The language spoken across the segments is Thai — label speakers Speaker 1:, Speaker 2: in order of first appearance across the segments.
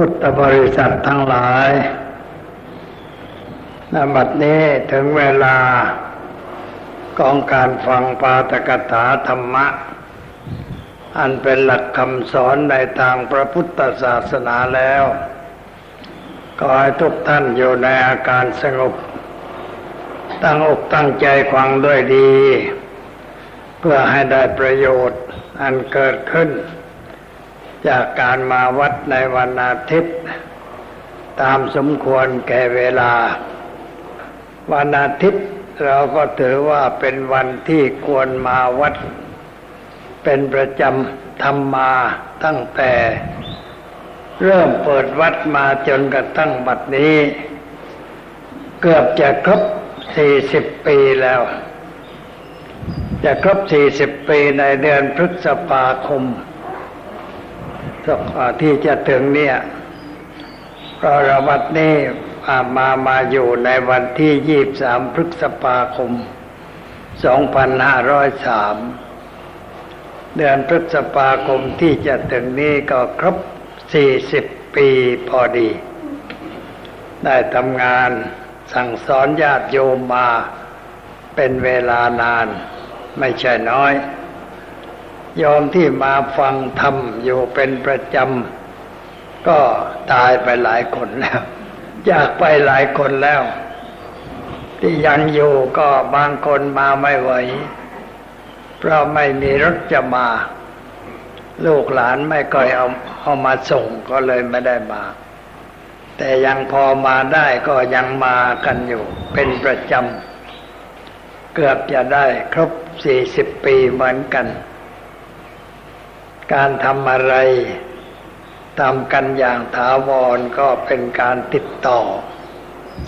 Speaker 1: พุทธบริษัททั้งหลายนบัดนี้ถึงเวลาของการฟังปาตกถาธรรมะ อันเป็นหลักคำสอนในทางพระพุทธศาสนาแล้วก็ให้ทุกท่านอยู่ในอาการสงบ ตั้งอกตั้งใจฟังด้วยดี เพื่อให้ได้ประโยชน์อันเกิดขึ้น จากการมาวัดในวันอาทิตย์ ตามสมควรแก่เวลา วันอาทิตย์เราก็ถือว่าเป็นวันที่ควรมาวัด เป็นประจำทำมาตั้งแต่ เริ่มเปิดวัดมาจนกระทั่งบัดนี้ เกือบจะครบสี่สิบปีแล้ว จะครบสี่สิบปีในเดือนพฤษภาคม ที่จะถึงเนี่ยเพราะระวัดนี้มามามาอยู่ในวันที่ยี่บสามพฤษภาคมสองพันห้าร้อยสามเดือนพฤษภาคมที่จะถึงนี้ก็ครบสี่สิบปีพอดี ได้ทำงานสั่งสอนญาติโยมมาเป็นเวลานานไม่ใช่น้อย ยอมที่มาฟังธรรมอยู่เป็นประจำ ก็ตายไปหลายคนแล้วจากไปหลายคนแล้ว ที่ยังอยู่ก็บางคนมาไม่ไหว เพราะไม่มีรถจะมา ลูกหลานไม่ก่อยเอาเอามาส่งก็เลยไม่ได้มา แต่ยังพอมาได้ก็ยังมากันอยู่ เป็นประจำ เกือบจะได้ครบสี่สิบปีเหมือนกัน การทำอะไรทำกันอย่างถาวรก็เป็นการติดต่อ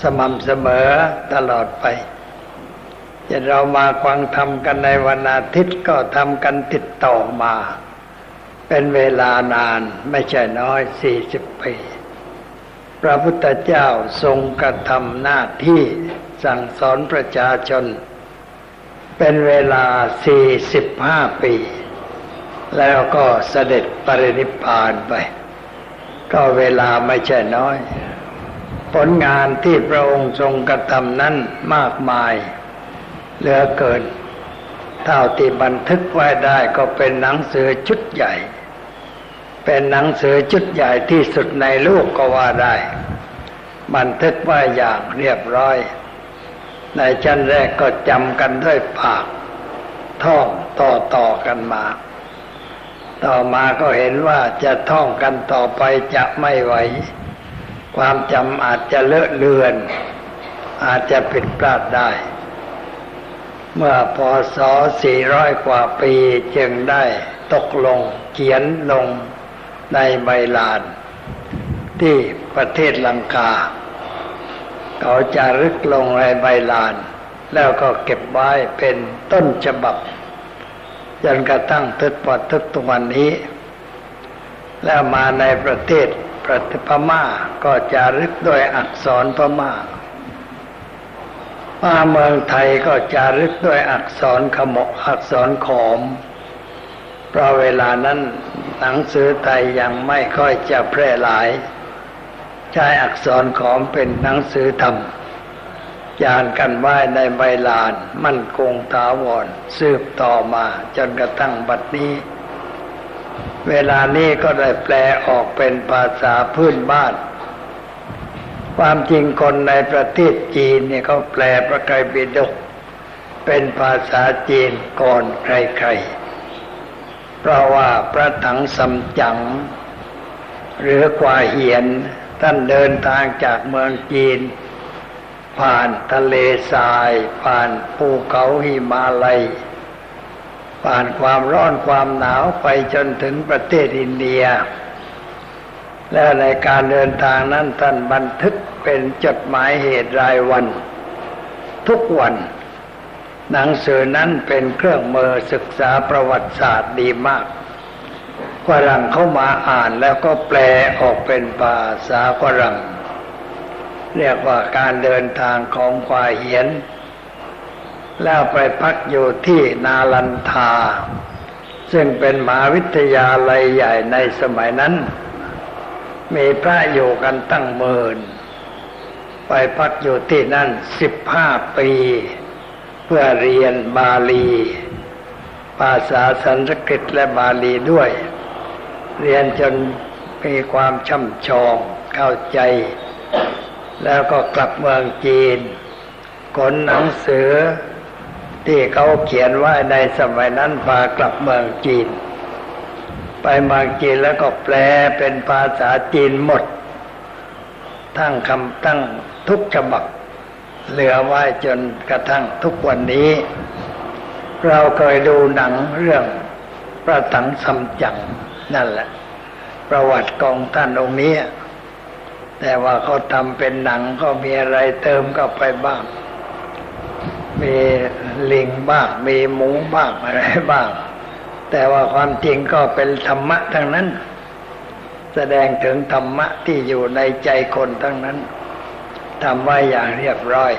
Speaker 1: สม่ำเสมอตลอดไปจะเรามาฟังทำกันในวันอาทิตย์ก็ทำกันติดต่อมา เป็นเวลานานไม่ใช่น้อยสี่สิบปีพระพุทธเจ้าทรงกระทำหน้าที่สั่งสอนประชาชน เป็นเวลาสี่สิบห้าปี แล้วก็เสด็จปรินิพพานไป ก็เวลาไม่ใช่น้อย ผลงานที่พระองค์ทรงกระทำนั้นมากมาย เหลือเกินเท่าที่บันทึกไว้ได้ก็เป็นหนังสือชุดใหญ่ เป็นหนังสือชุดใหญ่ที่สุดในโลกก็ว่าได้ บันทึกไว้อย่างเรียบร้อย ในชั้นแรกก็จำกันด้วยปากท่องต่อต่อกันมา ต่อมาก็เห็นว่าจะท่องกันต่อไปจะไม่ไหว ความจำอาจจะเลอะเลือน อาจจะผิดพลาดได้ เมื่อพศ400 กว่าปีจึงได้ตกลงเขียนลงในใบลาน ที่ประเทศลังกา เขาจะรึกลงในใบลาน แล้วก็เก็บไว้เป็นต้นฉบับ จนกระทั่งทึกปอดทึกตุวันนี้ แล้วมาในประเทศประเทศพม่าก็จะรึกด้วยอักษรพม่ามาเมืองไทยก็จะรึกด้วยอักษรขมกอักษรขอม เพราะเวลานั้นหนังสือไทยยังไม่ค่อยจะแพร่หลาย ใช้อักษรขอมเป็นหนังสือธรรม ยานกันไหวในใบลาน มั่นคงถาวรสืบต่อมาจนกระทั่งบัดนี้ เวลานี้ก็ได้แปลออกเป็นภาษาพื้นบ้าน ความจริงคนในประเทศจีนเนี่ยเขาแปลพระไตรปิฎกเป็นภาษาจีนก่อนใครๆ เพราะว่าพระถังสำจังหรือกว่าเหียนท่านเดินทางจากเมืองจีน ผ่านทะเลทราย ผ่านภูเขาหิมาลัย ผ่านความร้อนความหนาวไปจนถึงประเทศอินเดีย แล้วในการเดินทางนั้นท่านบันทึกเป็นจดหมายเหตุรายวัน ทุกวัน หนังสือนั้นเป็นเครื่องมือศึกษาประวัติศาสตร์ดีมากฝรั่งเข้ามาอ่านแล้วก็แปลออกเป็นภาษาฝรั่ง เรียกว่าการเดินทางของควายเหียน แล้วไปพักอยู่ที่นาลันทา ซึ่งเป็นมหาวิทยาลัยใหญ่ในสมัยนั้น มีพระอยู่กันตั้งหมื่น ไปพักอยู่ที่นั่นสิบห้าปี เพื่อเรียนบาลี ภาษาสันสกฤตและบาลีด้วย เรียนจนมีความช่ำชองเข้าใจ แล้วก็กลับเมืองจีนขนหนังสือที่เขาเขียนไว้ในสมัยนั้นพากลับเมืองจีน ไปเมืองจีนแล้วก็แปลเป็นภาษาจีนหมด ทั้งคำตั้งทุกฉบับเหลือไว้จนกระทั่งทุกวันนี้ เราเคยดูหนังเรื่องพระถังซัมจั๋งนั่นแหละ ประวัติของท่านองค์นี้ แต่ว่าเขาทำเป็นหนังก็มีอะไรเติมเข้าไปบ้าง มีลิงบ้าง มีหมูบ้างอะไรบ้าง แต่ว่าความจริงก็เป็นธรรมะทั้งนั้น แสดงถึงธรรมะที่อยู่ในใจคนทั้งนั้นทำไว้อย่างเรียบร้อย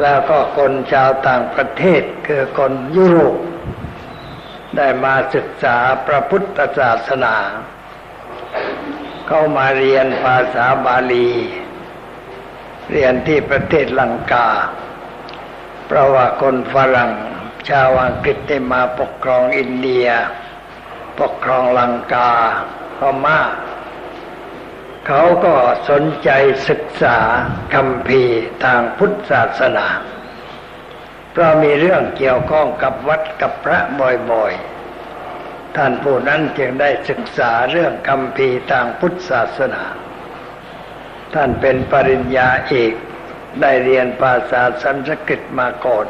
Speaker 1: แล้วก็คนชาวต่างประเทศคือคนยุโรปได้มาศึกษาพระพุทธศาสนา เข้ามาเรียนภาษาบาลี เรียนที่ประเทศลังกา เพราะว่าคนฝรั่ง ชาวอังกฤษได้มาปกครองอินเดีย ปกครองลังกาพม่าเขาก็สนใจศึกษาคำพีทางพุทธศาสนา เพราะมีเรื่องเกี่ยวข้องกับวัดกับพระบ่อยๆ ท่านผู้นั้นจึงได้ศึกษาเรื่องคำพีทางพุทธศาสนา ท่านเป็นปริญญาเอกได้เรียนภาษาสันสกฤตมาก่อน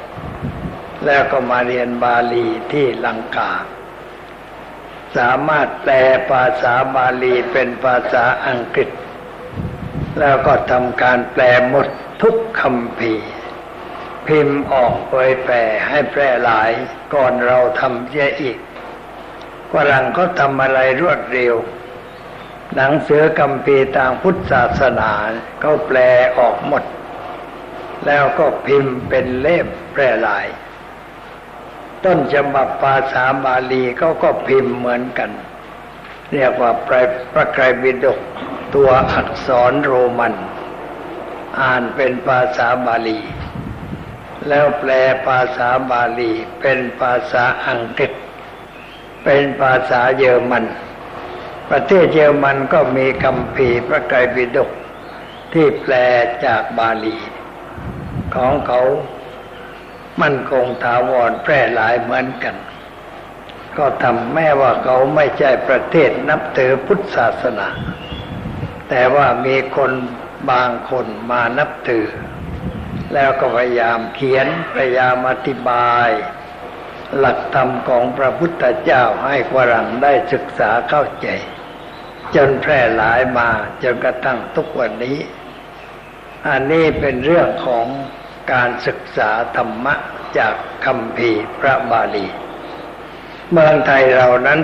Speaker 1: แล้วก็มาเรียนบาลีที่ลังกา สามารถแปลภาษาบาลีเป็นภาษาอังกฤษ แล้วก็ทำการแปลหมดทุกคำพีพิมพ์ออกเผยแผ่ให้แพร่หลายก่อนเราทำเสียอีก ฝรั่งก็ทำอะไรรวดเร็ว หนังเสือคำพีทางพุทธศาสนาเขาแปลออกหมด แล้วก็พิมพ์เป็นเล่มแพร่หลาย ต้นฉบับภาษาบาลีเขาก็พิมพ์เหมือนกัน เรียกว่าพระไตรปิฎกตัวอักษรโรมัน อ่านเป็นภาษาบาลี แล้วแปลภาษาบาลีเป็นภาษาอังกฤษ เป็นภาษาเยอรมัน ประเทศเยอรมันก็มีคำพีพระไตรปิฎกที่แปลจากบาลี ของเขามั่นคงถาวรแพร่หลายเหมือนกัน ก็ทำแม้ว่าเขาไม่ใช่ประเทศนับถือพุทธศาสนา แต่ว่ามีคนบางคนมานับถือ แล้วก็พยายามเขียนพยายามอธิบาย หลักธรรมของพระพุทธเจ้าให้ฝรั่งได้ศึกษาเข้าใจ จนแพร่หลายมาจนกระทั่งทุกวันนี้ อันนี้เป็นเรื่องของการศึกษาธรรมะจากคำพีพระบาลี เมืองไทยเรานั้น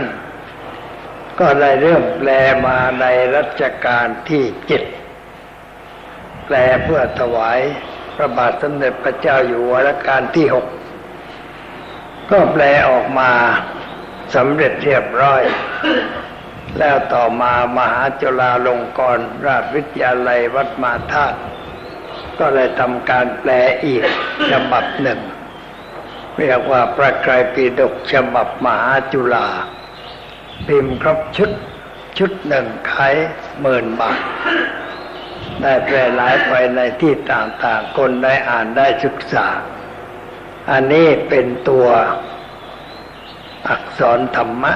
Speaker 1: ก็ได้เริ่มแปลมาในรัชกาลที่เจ็ดแปลเพื่อถวายพระบาทสมเด็จพระเจ้าอยู่หัวรัชกาลที่หก ก็แปลออกมาสำเร็จเรียบร้อย แล้วต่อมามหาจุฬาลงกรณราชวิทยาลัยวัดมาธาตุก็เลยทำการแปลอีกฉบับหนึ่ง เรียกว่าพระไตรปิฎกฉบับมหาจุฬาพิมพ์ครบชุดชุดหนึ่งขายหมื่นบาท ได้แปลหลายไปในที่ต่างๆ คนได้อ่านได้ศึกษา อันนี้เป็นตัวอักษรธรรมะ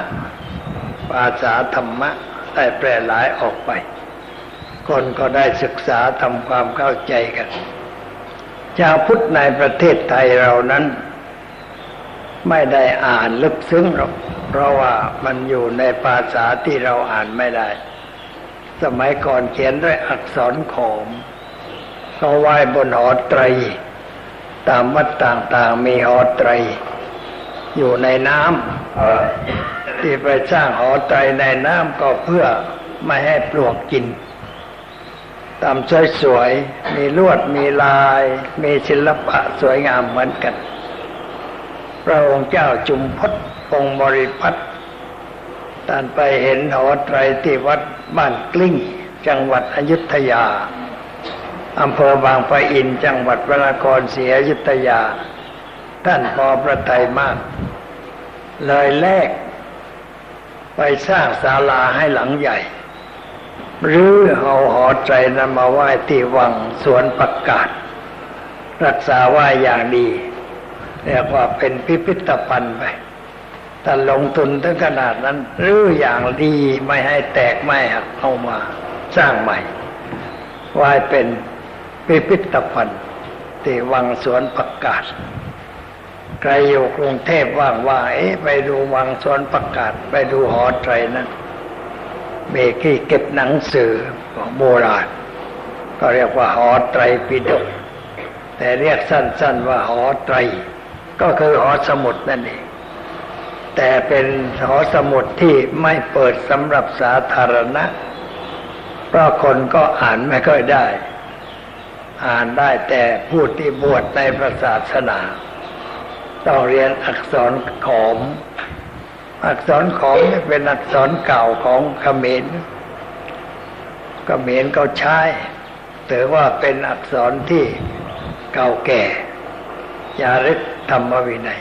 Speaker 1: ภาษาธรรมะได้แปลหลายออกไป คนก็ได้ศึกษาทำความเข้าใจกัน ชาวพุทธในประเทศไทยเรานั้น ไม่ได้อ่านลึกซึ้งหรอก เพราะว่ามันอยู่ในภาษาที่เราอ่านไม่ได้ สมัยก่อนเขียนด้วยอักษรขอมเขาไหว้บนหอไตร ตามวัดต่างๆมีหอไตร อยู่ในน้ำที่ไปสร้างหอไตรในน้ำก็เพื่อไม่ให้ปลวกกินตามสวยๆมีลวดมีลาย มีศิลปะสวยงามเหมือนกัน พระองค์เจ้าจุมพศองค์บริพัตรท่านไปเห็นหอไตรที่วัดบ้านกลิ้ง จังหวัดอยุธยา อำเภอบางปะอินจังหวัดพระนครศรีอยุธยา ท่านพอประทัยมาก เลยแลกไปสร้างศาลาให้หลังใหญ่ หรือเอาหอใจนั้นมาไหว้ที่วังสวนประกาศ รักษาไหว้อย่างดี เรียกว่าเป็นพิพิธภัณฑ์ไปแต่ลงทุนถึงขนาดนั้นหรืออย่างดีไม่ให้แตกไม่หักเอามา สร้างใหม่ไหว้เป็น พิพิธภัณฑ์ที่วังสวนประกาศ ใครอยู่กรุงเทพว่างว่า เอ๊ะไปดูวังสวนประกาศ ไปดูหอไตรนั้นเมกี้เก็บหนังสือของโบราณ ก็เรียกว่าหอไตรปิฎกแต่เรียกสั้น ๆ ว่าหอไตร ก็คือหอสมุดนั่นเองแต่เป็นหอสมุดที่ไม่เปิดสำหรับสาธารณะ เพราะคนก็อ่านไม่ค่อยได้ อ่านได้แต่ผู้ที่บวชในพระศาสนา ต้องเรียนอักษรขอม อักษรขอมเป็นอักษรเก่าของเขมรเขมรเขาใช้ถือว่าเป็นอักษรที่เก่าแก่ยาริกธรรมวินัย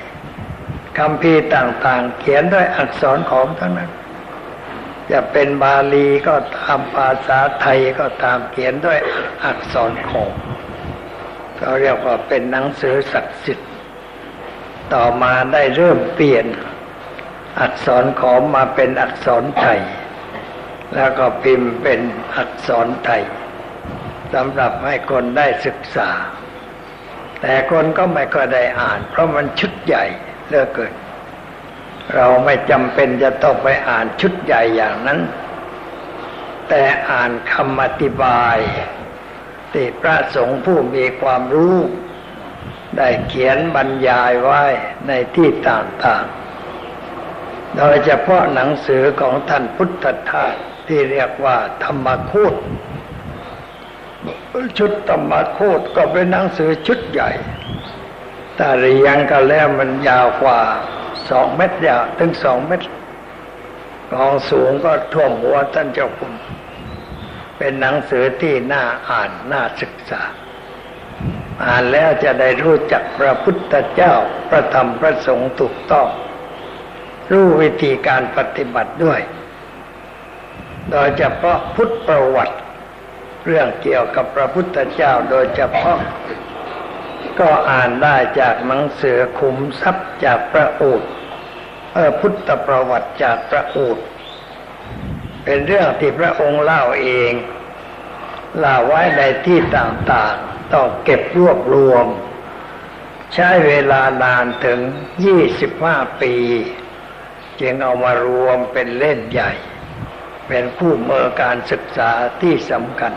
Speaker 1: คำพีต่างๆ เขียนด้วยอักษรขอมทั้งนั้นจะเป็นบาลีก็ตามภาษาไทยก็ตามเขียนด้วยอักษรขอม เขาเรียกว่าเป็นหนังสือศักดิ์สิทธิ์ ต่อมาได้เริ่มเปลี่ยน อักษรขอมมาเป็นอักษรไทย แล้วก็พิมพ์เป็นอักษรไทยสำหรับให้คนได้ศึกษา แต่คนก็ไม่ก็ได้อ่าน เพราะมันชุดใหญ่เลือกเกินเราไม่จำเป็นจะต้องไปอ่านชุดใหญ่อย่างนั้น แต่อ่านคำอธิบาย ที่พระสงฆ์ผู้มีความรู้ ได้เขียนบรรยายไว้ในที่ต่างๆ โดยเฉพาะหนังสือของท่านพุทธทาสที่เรียกว่าธรรมคูตชุดธรรมคูตก็เป็นหนังสือชุดใหญ่ถ้าเรียงกันแล้วมันยาวกว่าสองเมตรยาวถึงสองเมตรกองสูงก็ท่วมหัวท่านเจ้าคุณ เป็นหนังสือที่น่าอ่านน่าศึกษา อ่านแล้วจะได้รู้จักพระพุทธเจ้าพระธรรมพระสงฆ์ถูกต้อง รู้วิธีการปฏิบัติด้วย โดยเฉพาะพุทธประวัติ เรื่องเกี่ยวกับพระพุทธเจ้าโดยเฉพาะ ก็อ่านได้จากหนังสือขุมทรัพย์จากพระโอูดเออพุทธประวัติจากพระโอูด เป็นเรื่องที่พระองค์เล่าเองเล่าไว้ในที่ต่างๆ ต้องเก็บรวบรวม ใช้เวลานานถึงยี่สิบห้าปี จึงเอามารวมเป็นเล่นใหญ่ เป็นคู่มือการศึกษาที่สำคัญ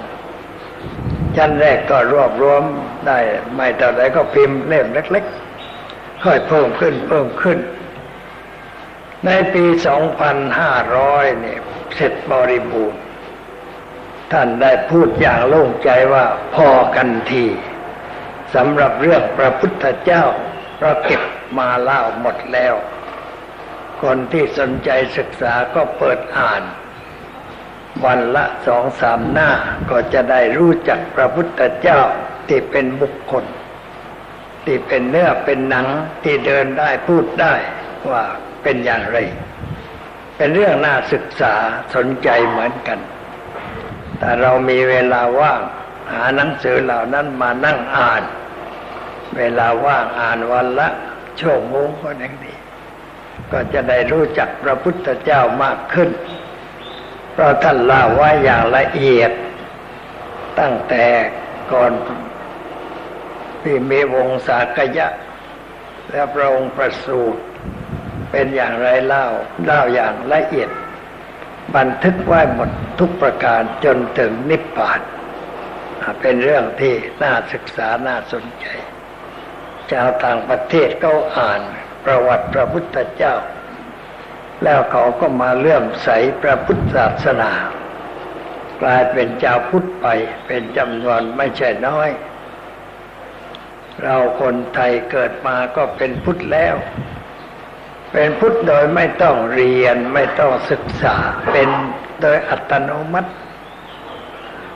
Speaker 1: ชั้นแรกก็รวบรวมได้ ไม่เท่าไรก็พิมพ์เล่มเล็กๆค่อยเพิ่มขึ้นเพิ่มขึ้น ในปีสองพันห้าร้อยเนี่ย เสร็จบริบูรณ์ ท่านได้พูดอย่างโล่งใจว่าพอกันทีสำหรับเรื่องพระพุทธเจ้าเราเก็บมาเล่าหมดแล้ว คนที่สนใจศึกษาก็เปิดอ่าน วันละสองสามหน้าก็จะได้รู้จักพระพุทธเจ้าที่เป็นบุคคล ที่เป็นเนื้อเป็นหนังที่เดินได้พูดได้ว่า เป็นอย่างไร เป็นเรื่องน่าศึกษาสนใจเหมือนกันถ้าเรามีเวลาว่างหาหนังสือเหล่านั้นมานั่งอ่าน เวลาว่างอ่านวันละชั่วโมงก็ยังดี ก็จะได้รู้จักพระพุทธเจ้ามากขึ้น เพราะท่านเล่าไว้อย่างละเอียด ตั้งแต่ก่อนที่มีวงศากยะ และพระองค์ประสูติ เป็นอย่างไรเล่าเล่าอย่างละเอียด บันทึกไว้หมดทุกประการจนถึงนิพพาน เป็นเรื่องที่น่าศึกษาน่าสนใจชาวต่างประเทศก็อ่านประวัติพระพุทธเจ้า แล้วเขาก็มาเลื่อมใสพระพุทธศาสนา กลายเป็นเจ้าพุทธไปเป็นจำนวนไม่ใช่น้อย เราคนไทยเกิดมาก็เป็นพุทธแล้ว เป็นพุทธโดยไม่ต้องเรียนไม่ต้องศึกษาเป็นโดยอัตโนมัติ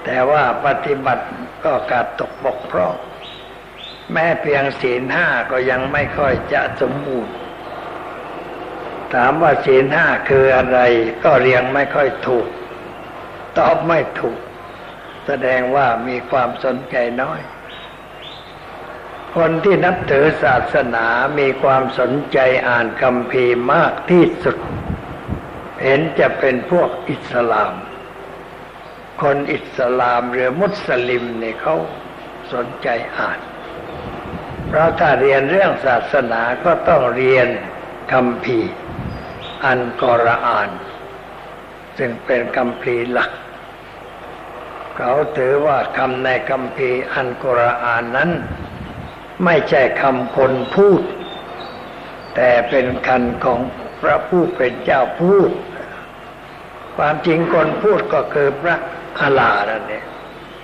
Speaker 1: แต่ว่าปฏิบัติก็กาดตกบกพร่องแม้เพียงศีลห้าก็ยังไม่ค่อยจะสมบูรณ์ถามว่าศีลห้าคืออะไร ก็เรียงไม่ค่อยถูก ตอบไม่ถูก แสดงว่ามีความสนใจน้อย คนที่นับถือศาสนามีความสนใจอ่านคำพีมากที่สุด เห็นจะเป็นพวกอิสลาม คนอิสลามหรือมุสลิมเนี่ยเขาสนใจอ่าน เพราะถ้าเรียนเรื่องศาสนาก็ต้องเรียนคำพีอันกรอาน ซึ่งเป็นคำพีหลัก เขาถือว่าคำในคำพีอันกรอานนั้น ไม่ใช่คำคนพูด แต่เป็นคันของพระผู้เป็นเจ้าพูด ความจริงคนพูดก็คือพระอาลานั่นเอง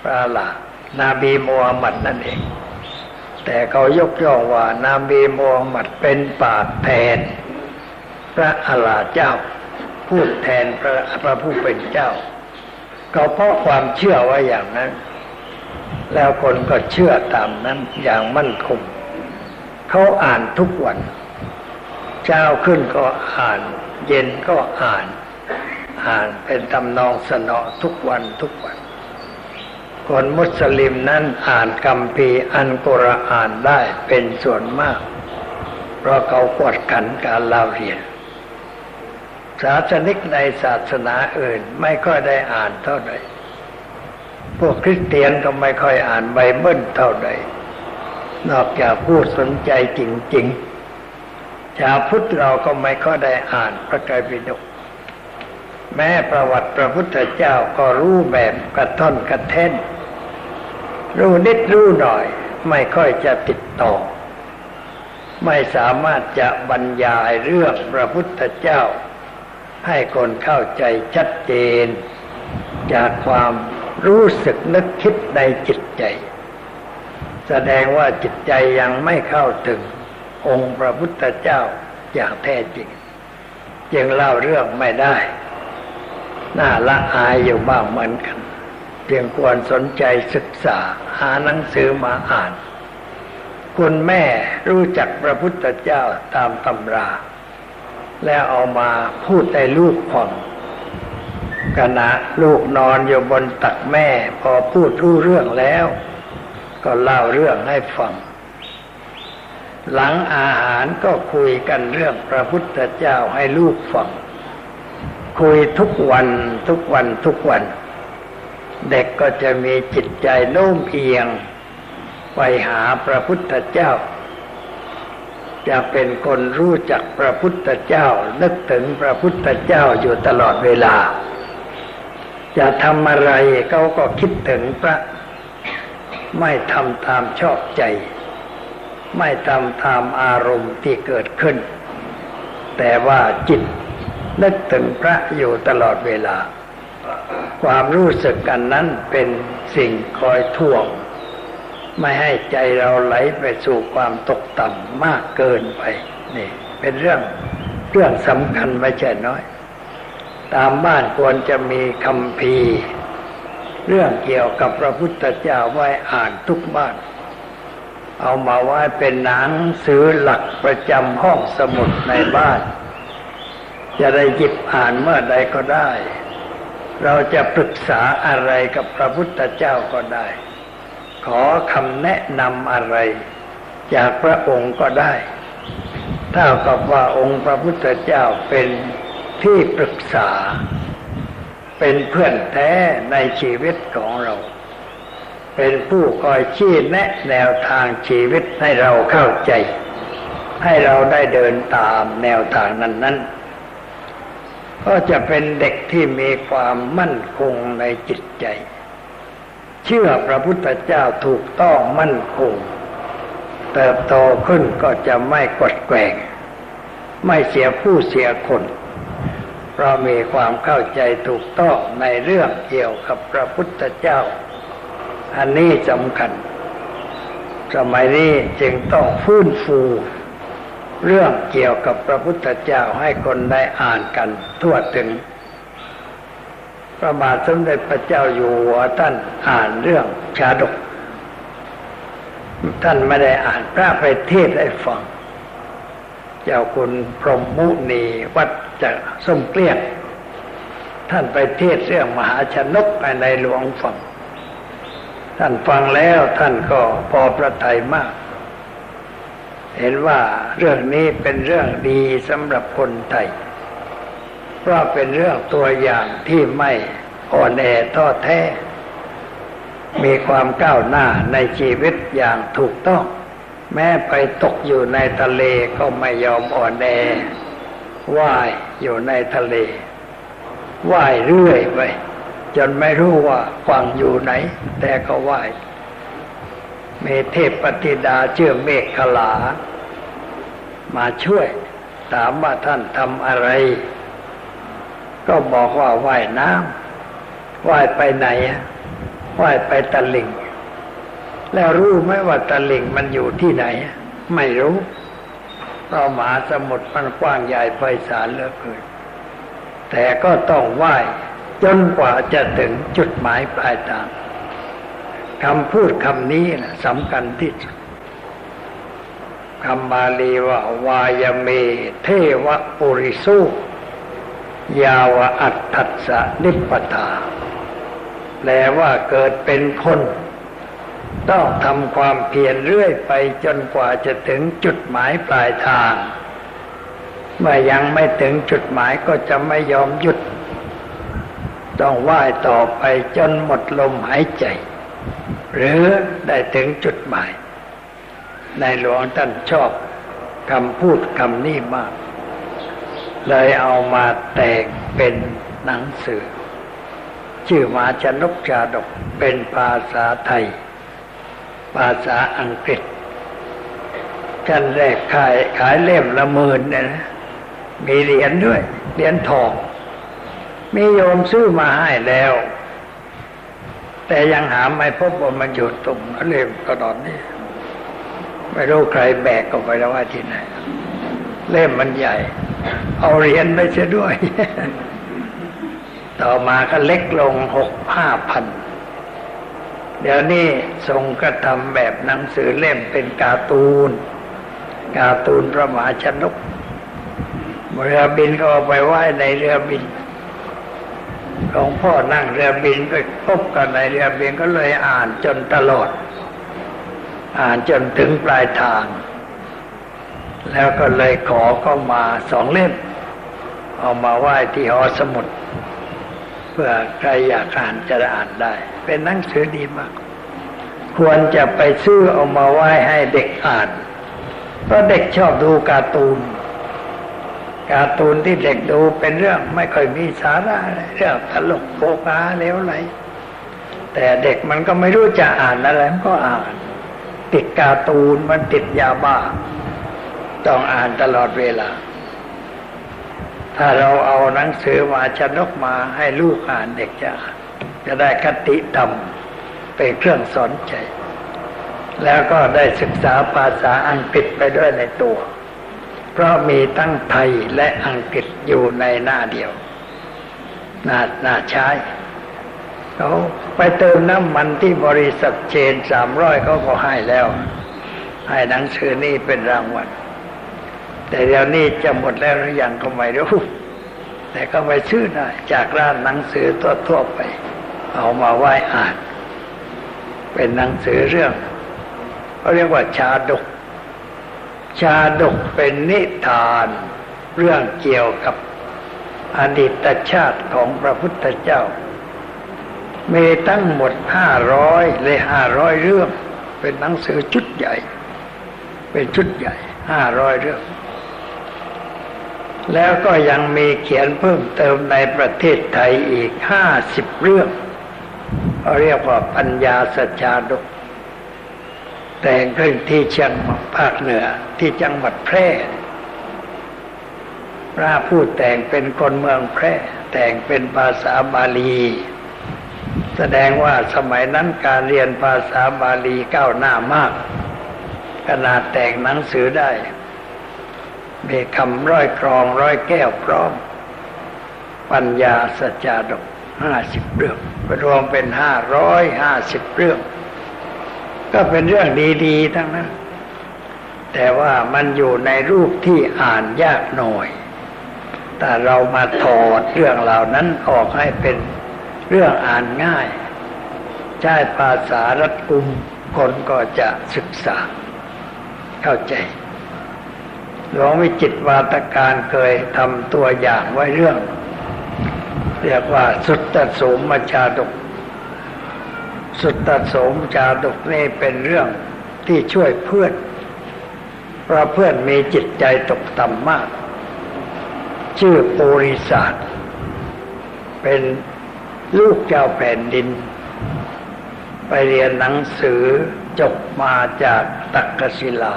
Speaker 1: พระอาลานาบีมูฮัมมัดนั่นเอง แต่เขายกย่องว่า นาบีมูฮัมมัดเป็นปาแทน พระอัลาเจ้า พูดแทนพระพระผู้เป็นเจ้า เขาเพราะความเชื่อว่าอย่างนั้น แล้วคนก็เชื่อตามนั้นอย่างมั่นคงเขาอ่านทุกวันเช้าขึ้นก็อ่าน เย็นก็อ่าน อ่านเป็นตำนองสนอทุกวันทุกวัน คนมุสลิมนั้นอ่านคำพีอันกุรอานได้เป็นส่วนมาก เพราะเขากวดขันการเล่าเรียนศาสนิกในศาสนาอื่นไม่ค่อยได้อ่านเท่าใด พวกคริสเตียนก็ไม่ค่อยอ่านไบเบิลเท่าใด นอกจากผู้สนใจจริงๆ ชาวพุทธเราก็ไม่ค่อยได้อ่านพระไตรปิฎกแม้ประวัติพระพุทธเจ้าก็รู้แบบกระท่อนกระเท่นรู้นิดรู้หน่อย ไม่ค่อยจะติดต่อ ไม่สามารถจะบรรยายเรื่องพระพุทธเจ้า ให้คนเข้าใจชัดเจน จากความ รู้สึกนึกคิดในจิตใจ แสดงว่าจิตใจยังไม่เข้าถึงองค์พระพุทธเจ้าอย่างแท้จริง จึงเล่าเรื่องไม่ได้ น่าละอายอยู่บ้างเหมือนกันเพียงควรสนใจศึกษาหาหนังสือมาอ่าน คุณแม่รู้จักพระพุทธเจ้าตามตำรา แล้วเอามาพูดให้ลูกฟัง ขณะลูกนอนอยู่บนตักแม่ พอพูดรู้เรื่องแล้ว ก็เล่าเรื่องให้ฟัง หลังอาหารก็คุยกันเรื่องพระพุทธเจ้าให้ลูกฟัง คุยทุกวันทุกวันทุกวัน เด็กก็จะมีจิตใจโน้มเอียง ไปหาพระพุทธเจ้า จะเป็นคนรู้จักพระพุทธเจ้า นึกถึงพระพุทธเจ้าอยู่ตลอดเวลา จะทำอะไรเขาก็คิดถึงพระ ไม่ทำตามชอบใจ ไม่ทำตามอารมณ์ที่เกิดขึ้น แต่ว่าจิตนึกถึงพระอยู่ตลอดเวลา ความรู้สึกกันนั้นเป็นสิ่งคอยท่วง ไม่ให้ใจเราไหลไปสู่ความตกต่ำมากเกินไปนี่เป็นเรื่องเรื่องสำคัญไม่ใช่น้อย ตามบ้านควรจะมีคำพีเรื่องเกี่ยวกับพระพุทธเจ้าไว้อ่านทุกบ้าน เอามาไว้เป็นหนังสือหลักประจำห้องสมุดในบ้าน จะได้หยิบอ่านเมื่อใดก็ได้ เราจะปรึกษาอะไรกับพระพุทธเจ้าก็ได้ ขอคำแนะนำอะไร จากพระองค์ก็ได้เท่ากับว่าองค์พระพุทธเจ้าเป็น ที่ปรึกษา เป็นเพื่อนแท้ในชีวิตของเรา เป็นผู้คอยชี้แนะแนวทางชีวิตให้เราเข้าใจ ให้เราได้เดินตามแนวทางนั้นๆก็จะเป็นเด็กที่มีความมั่นคงในจิตใจ เชื่อพระพุทธเจ้าถูกต้องมั่นคง เติบโตขึ้นก็จะไม่กดแกงไม่เสียผู้เสียคน เพราะมีความเข้าใจถูกต้องในเรื่องเกี่ยวกับพระพุทธเจ้า อันนี้สำคัญ สมัยนี้จึงต้องฟื้นฟู เรื่องเกี่ยวกับพระพุทธเจ้าให้คนได้อ่านกันทั่วถึง พระบาทสมเด็จพระเจ้าอยู่หัวท่านอ่านเรื่องชาดก ท่านไม่ได้อ่านพระไปเทศให้ฟัง เจ้าคุณพรหมมุนีวัดจะส้มเกลี้ยงท่านไปเทศเรื่องมหาชนกในหลวงฟัง ท่านฟังแล้วท่านก็พอประทัยมาก เห็นว่าเรื่องนี้เป็นเรื่องดีสำหรับคนไทย เพราะเป็นเรื่องตัวอย่างที่ไม่อ่อนแอท้อแท้ มีความก้าวหน้าในชีวิตอย่างถูกต้อง แม้ไปตกอยู่ในทะเลก็ไม่ยอมอ่อนแอว่ายอยู่ในทะเลว่ายเรื่อยไปจนไม่รู้ว่าฝั่งอยู่ไหน แต่ก็ว่ายมีเทพปฏิดาเชื่อเมฆขลา มาช่วย ถามว่าท่านทำอะไร ก็บอกว่าว่ายน้ำว่ายไปไหนว่ายไปตะลิ่ง แล้วรู้ไหมว่าตะลิงมันอยู่ที่ไหน ไม่รู้เพราะมหาสมุทรมันกว้างใหญ่ไพศาลเหลือเกินแต่ก็ต้องว่ายจนกว่าจะถึงจุดหมายปลายทางคำพูดคำนี้นะสำคัญที่สุดคำบาลีว่าวายเม เทวะปุริสุยาวอัตถัสนิปตาแปลว่าเกิดเป็นคน ต้องทำความเพียรเรื่อยไปจนกว่าจะถึงจุดหมายปลายทาง เมื่อยังไม่ถึงจุดหมายก็จะไม่ยอมหยุด ต้องไหว้ต่อไปจนหมดลมหายใจ หรือได้ถึงจุดหมาย ในหลวงท่านชอบคำพูดคำนี้มาก เลยเอามาแต่งเป็นหนังสือ ชื่อมาชนกชาดกเป็นภาษาไทย ภาษาอังกฤษท่านแรกขายขายเล่มละหมื่นเนี่ยนะมีเหรียญด้วย เหรียญทอง มีโยมซื้อมาให้แล้ว แต่ยังหาไม่พบว่ามันอยู่ตรงเล่มกระดอนนี่ไม่รู้ใครแบกก็ไปแล้วว่าที่ไหน เล่มมันใหญ่ เอาเหรียญไปเสียด้วย ต่อมาก็เล็กลงหกห้าพัน เดี๋ยวนี้ทรงกระทำแบบหนังสือเล่มเป็นการ์ตูน การ์ตูนพระมหาชนกเรือบินก็ไปไหว้ในเรือบินหลวงพ่อนั่งเรือบินไปพบกันในเรือบินก็เลยอ่านจนตลอด อ่านจนถึงปลายทาง แล้วก็เลยขอเข้ามาสองเล่ม เอามาไหว้ที่หอสมุด เพื่อใครอยากอ่านจะอ่านได้ เป็นหนังสือดีมาก ควรจะไปซื้อเอามาไหว้ให้เด็กอ่าน เพราะเด็กชอบดูการ์ตูน การ์ตูนที่เด็กดูเป็นเรื่องไม่ค่อยมีสาระเรื่องตลกโปกาเลวไหลแต่เด็กมันก็ไม่รู้จะอ่านอะไรมันก็อ่าน ติดการ์ตูนมันติดยาบ้า ต้องอ่านตลอดเวลา ถ้าเราเอาหนังสือมาชนกมาให้ลูกอ่านเด็กจะ จะได้คติธรรมเป็นเครื่องสอนใจ แล้วก็ได้ศึกษาภาษาอังกฤษไปด้วยในตัว เพราะมีทั้งไทยและอังกฤษอยู่ในหน้าเดียวน่าน่าใช้เขาไปเติมน้ำมันที่บริษัทเชนสามร้อยเขาก็ให้แล้ว ให้หนังสือนี่เป็นรางวัลแต่เดี๋ยวนี้จะหมดแล้วหรือยังก็ไม่รู้ แต่ก็ไปซื้อได้จากร้านหนังสือตัวทั่วไป เอามาไหว้อ่าน เป็นหนังสือเรื่องเขาเรียกว่าชาดก ชาดกเป็นนิทาน เรื่องเกี่ยวกับอดีตชาติของพระพุทธเจ้า มีทั้งหมดห้าร้อยเลยห้าร้อยเรื่อง เป็นหนังสือชุดใหญ่ เป็นชุดใหญ่ห้าร้อยเรื่อง แล้วก็ยังมีเขียนเพิ่มเติมในประเทศไทยอีกห้าสิบเรื่อง เรียกว่าปัญญาสัจจาดกแต่งขึ้นที่เชียงภาคเหนือที่จังหวัดแพร่พระผู้แต่งเป็นคนเมืองแพร่ แต่งเป็นภาษาบาลี แสดงว่าสมัยนั้นการเรียนภาษาบาลีก้าวหน้ามาก ขนาดแต่งหนังสือได้มีคำร้อยครองร้อยแก้วพร้อม ปัญญาสัจจาดก ห้าสิบเรื่องรวมเป็นห้าร้อยห้าสิบเรื่อง ก็เป็นเรื่องดีๆทั้งนั้น แต่ว่ามันอยู่ในรูปที่อ่านยากหน่อย แต่เรามาถอดเรื่องเหล่านั้นออกให้เป็นเรื่องอ่านง่าย ใช้ภาษารัดกุมคนก็จะศึกษา เข้าใจหลวงวิจิตวาตการเคยทำตัวอย่างไว้เรื่อง เรียกว่าสุตตโสมชาดก สุตตโสมชาดกนี่เป็นเรื่องที่ช่วยเพื่อน เพราะเพื่อนมีจิตใจตกต่ำมาก ชื่อปุริศาสเป็นลูกเจ้าแผ่นดิน ไปเรียนหนังสือจบมาจากตักกศิลา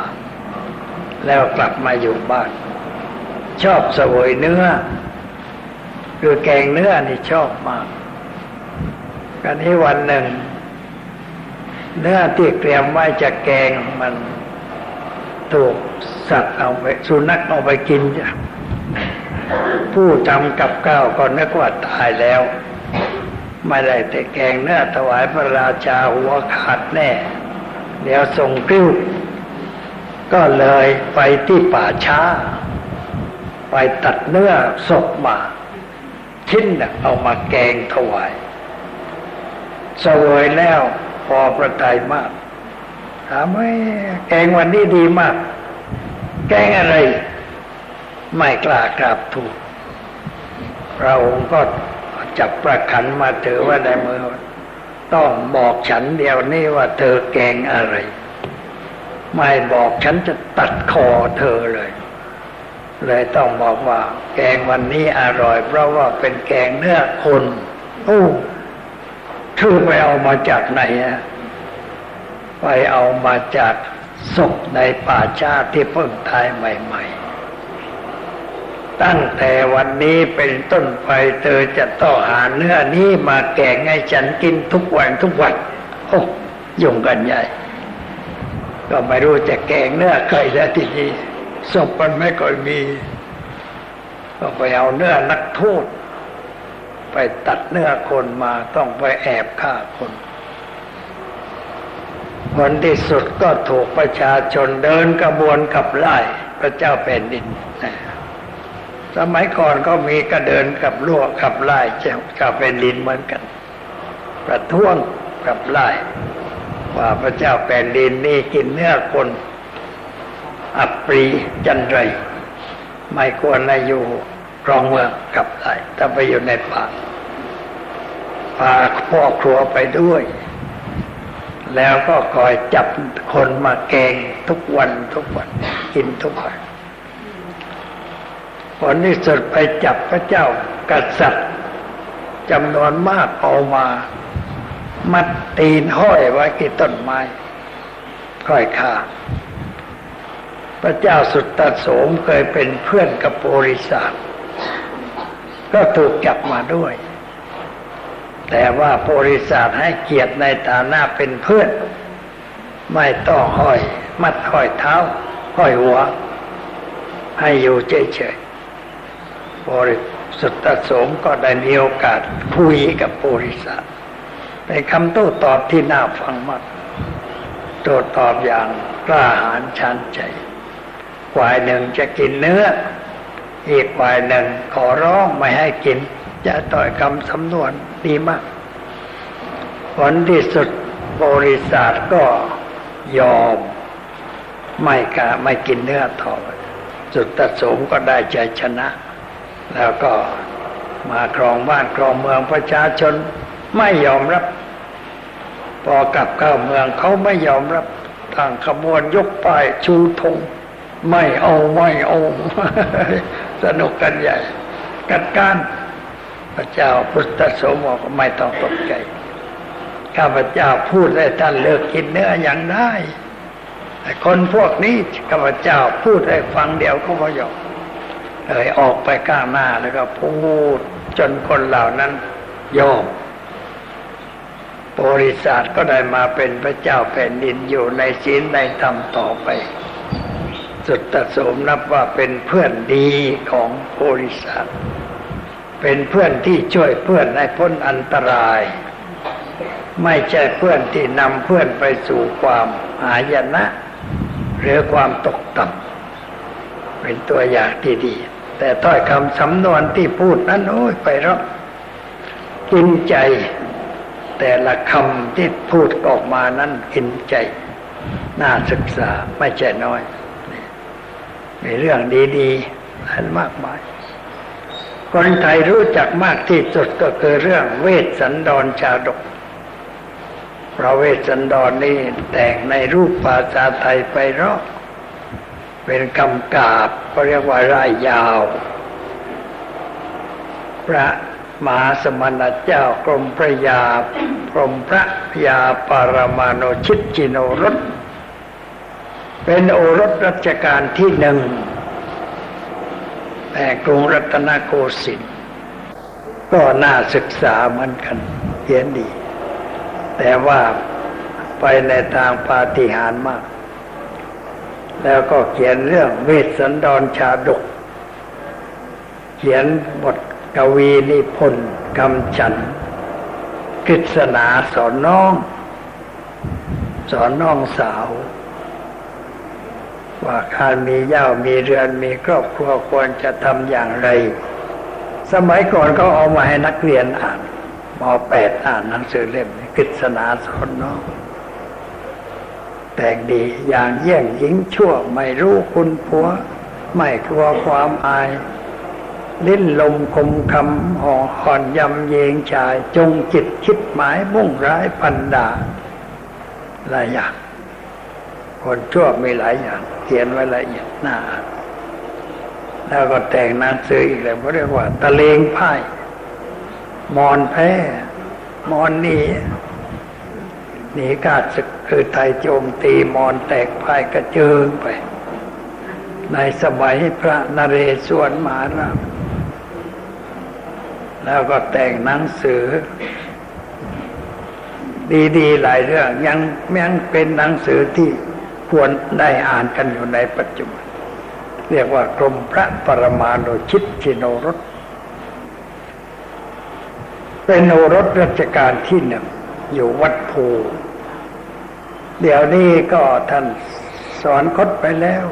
Speaker 1: แล้วกลับมาอยู่บ้าน ชอบสวยเนื้อ คือแกงเนื้อนี่ชอบมากกันนี้วันหนึ่ง เนื้อที่เตรียมไว้จะแกงมันถูกสัตว์เอาไปสุนัขเอาไปกินจ้ะผู้ทำกับข้าวก็นึกว่าตายแล้ว ไม่ได้แต่แกงเนื้อถวายพระราชาหัวขาดแน่ เดี๋ยวส่งกิ้วก็เลยไปที่ป่าช้า ไปตัดเนื้อศพมา ชิ้นเอามาแกงถวายสวยแล้วพอประทัยมาก ถามว่าแกงวันนี้ดีมาก แกงอะไร ไม่กล้ากราบถูก เราก็จับประคันมาถือว่าในมือ ต้องบอกฉันเดียวนี่ว่าเธอแกงอะไร ไม่บอกฉันจะตัดคอเธอเลย เลยต้องบอกว่า แกงวันนี้อร่อย เพราะว่าเป็นแกงเนื้อคนโอ้เธอไปเอามาจากไหนอะไปเอามาจากศพในป่าชาที่เพิ่งตายใหม่ ๆ ตั้งแต่วันนี้เป็นต้นไปเธอจะต้องหาเนื้อนี้มาแกงให้ฉันกินทุกวันทุกวันโอ้ยุ่งกันใหญ่ ก็ไม่รู้จะแกงเนื้อใครแล้วทีนี้ ศพมันไม่ค่อยมี ก็ไปเอาเนื้อนักโทษ ไปตัดเนื้อคนมาต้องไปแอบฆ่าคนวันที่สุดก็ถูกประชาชนเดินกระบวนกับไล่พระเจ้าแผ่นดิน สมัยก่อนก็มีกระเดินกับลวกกับไล่เจ้ากับเป็นดินเหมือนกัน ประท้วงกับไล่ว่าพระเจ้าแผ่นดินนี่กินเนื้อคน อัปรีจันไร ไม่ควรให้อยู่ครองเมืองกับไล่ถ้าไปอยู่ในป่าพาพ่อครัวไปด้วย แล้วก็คอยจับคนมาแกงทุกวันทุกวัน กินทุกวันผลที่สุดไปจับพระเจ้ากษัตริย์จำนวนมากเอามา มัดตีนห้อยไว้ที่ต้นไม้ค่อยขา พระเจ้าสุตตะโสมเคยเป็นเพื่อนกับโพริศาสก็ถูกจับมาด้วย แต่ว่าโพริศาสให้เกียรติในฐานะเป็นเพื่อน ไม่ต้องห้อย มัดห้อยเท้า ห้อยหัว ให้อยู่เฉยบริสุทธสมก็ได้มีโอกาสคุยกับปุริสัตเป็นคำโต้ตอบที่น่าฟังมากโต้ตอบอย่างกล้าหาญชันใจ ฝ่ายหนึ่งจะกินเนื้อ อีกฝ่ายหนึ่งขอร้องไม่ให้กิน จะต่อยคำสำนวนดีมากผลที่สุดบริษัทก็ยอมไม่กะไม่กินเนื้อต่อสุดตสมก็ได้ใจชนะ แล้วก็มาครองบ้านครองเมืองประชาชนไม่ยอมรับ พอกลับเข้าเมืองเขาไม่ยอมรับทางขบวนยกป้ายชูธง ไม่เอาไม่เอาสนุกกันใหญ่ กัดการพระเจ้าพุทธโสมบอกไม่ต้องตกใจข้าพเจ้าพูดให้ท่านเลิกกินเนื้ออย่างได้คนพวกนี้ข้าพเจ้าพูดให้ฟังเดี๋ยวก็พยอมเลยออกไปก้าวหน้าแล้วก็พูดจนคนเหล่านั้นยอมบริษัทก็ได้มาเป็นพระเจ้าแผ่นดินอยู่ในศีลในธรรมต่อไป สุตตโสมนับว่าเป็นเพื่อนดีของโพธิสัตว์เป็นเพื่อนที่ช่วยเพื่อนให้พ้นอันตราย ไม่ใช่เพื่อนที่นำเพื่อนไปสู่ความหายนะ หรือความตกต่ำเป็นตัวอย่างที่ดี แต่ถ้อยคำสำนวนที่พูดนั้นโอ้ยไปรอกกินใจ แต่ละคำที่พูดออกมานั้นกินใจ น่าศึกษาไม่ใช่น้อย มีเรื่องดีๆอันมากมาย คนไทยรู้จักมากที่สุดก็คือเรื่องเวสสันดรชาดกพระเวสสันดรนนี่แต่งในรูปภาษาไทยไปรอกเป็นคำกาบก็เรียกว่าร่ายยาว พระมหาสมณเจ้ากรมพระยากรมพระยาปารมาโนชิตจิโนรส เป็นโอรสรัชกาลที่หนึ่งแต่กรุงรัตนโกสินทร์ก็น่าศึกษาเหมือนกันเขียนดี แต่ว่าไปในทางปาฏิหาริย์มาก แล้วก็เขียนเรื่องเวสสันดรชาดก เขียนบทกวีนิพนธ์กำฉันกฤษณาสอนน้อง สอนน้องสาว ว่าการมีเย่ามีเรือนมีครอบครัวควรจะทำอย่างไร สมัยก่อนก็เอามาให้นักเรียนอ่านมแปดอ่านหนังสือเล่มกฤษณาสอนน้องแต่งดีอย่างเยี่ยงหญิงชั่วไม่รู้คุณผัว ไม่กลัวความอาย ลิ้นลมคมคำห่อหอนยำเยงชาย จงจิตคิดหมายมุ่งร้ายพันดาหลายอย่าง คนชั่วมีหลายอย่าง เขียนไว้ละเอียดหน้า แล้วก็แต่งหนังสืออีกแล้วเขาเรียกว่า ตะเลงพ่ายมอนแพ้มอนหนีหนีกาศึกคือไทยโจมตีมอนแตกพ่ายกระเจิงไป ในสมัยพระนเรศวรมหาราชแล้วก็แต่งหนังสือ ดีๆหลายเรื่องยังยังเป็นหนังสือที่ ควรได้อ่านกันอยู่ในปัจจุบัน เรียกว่ากรมพระปรมาณูชิตชิโนรสเป็นโอรสรัชกาลที่หนึ่งอยู่วัดภูเดี๋ยวนี้ก็ท่านสอนคตไปแล้ว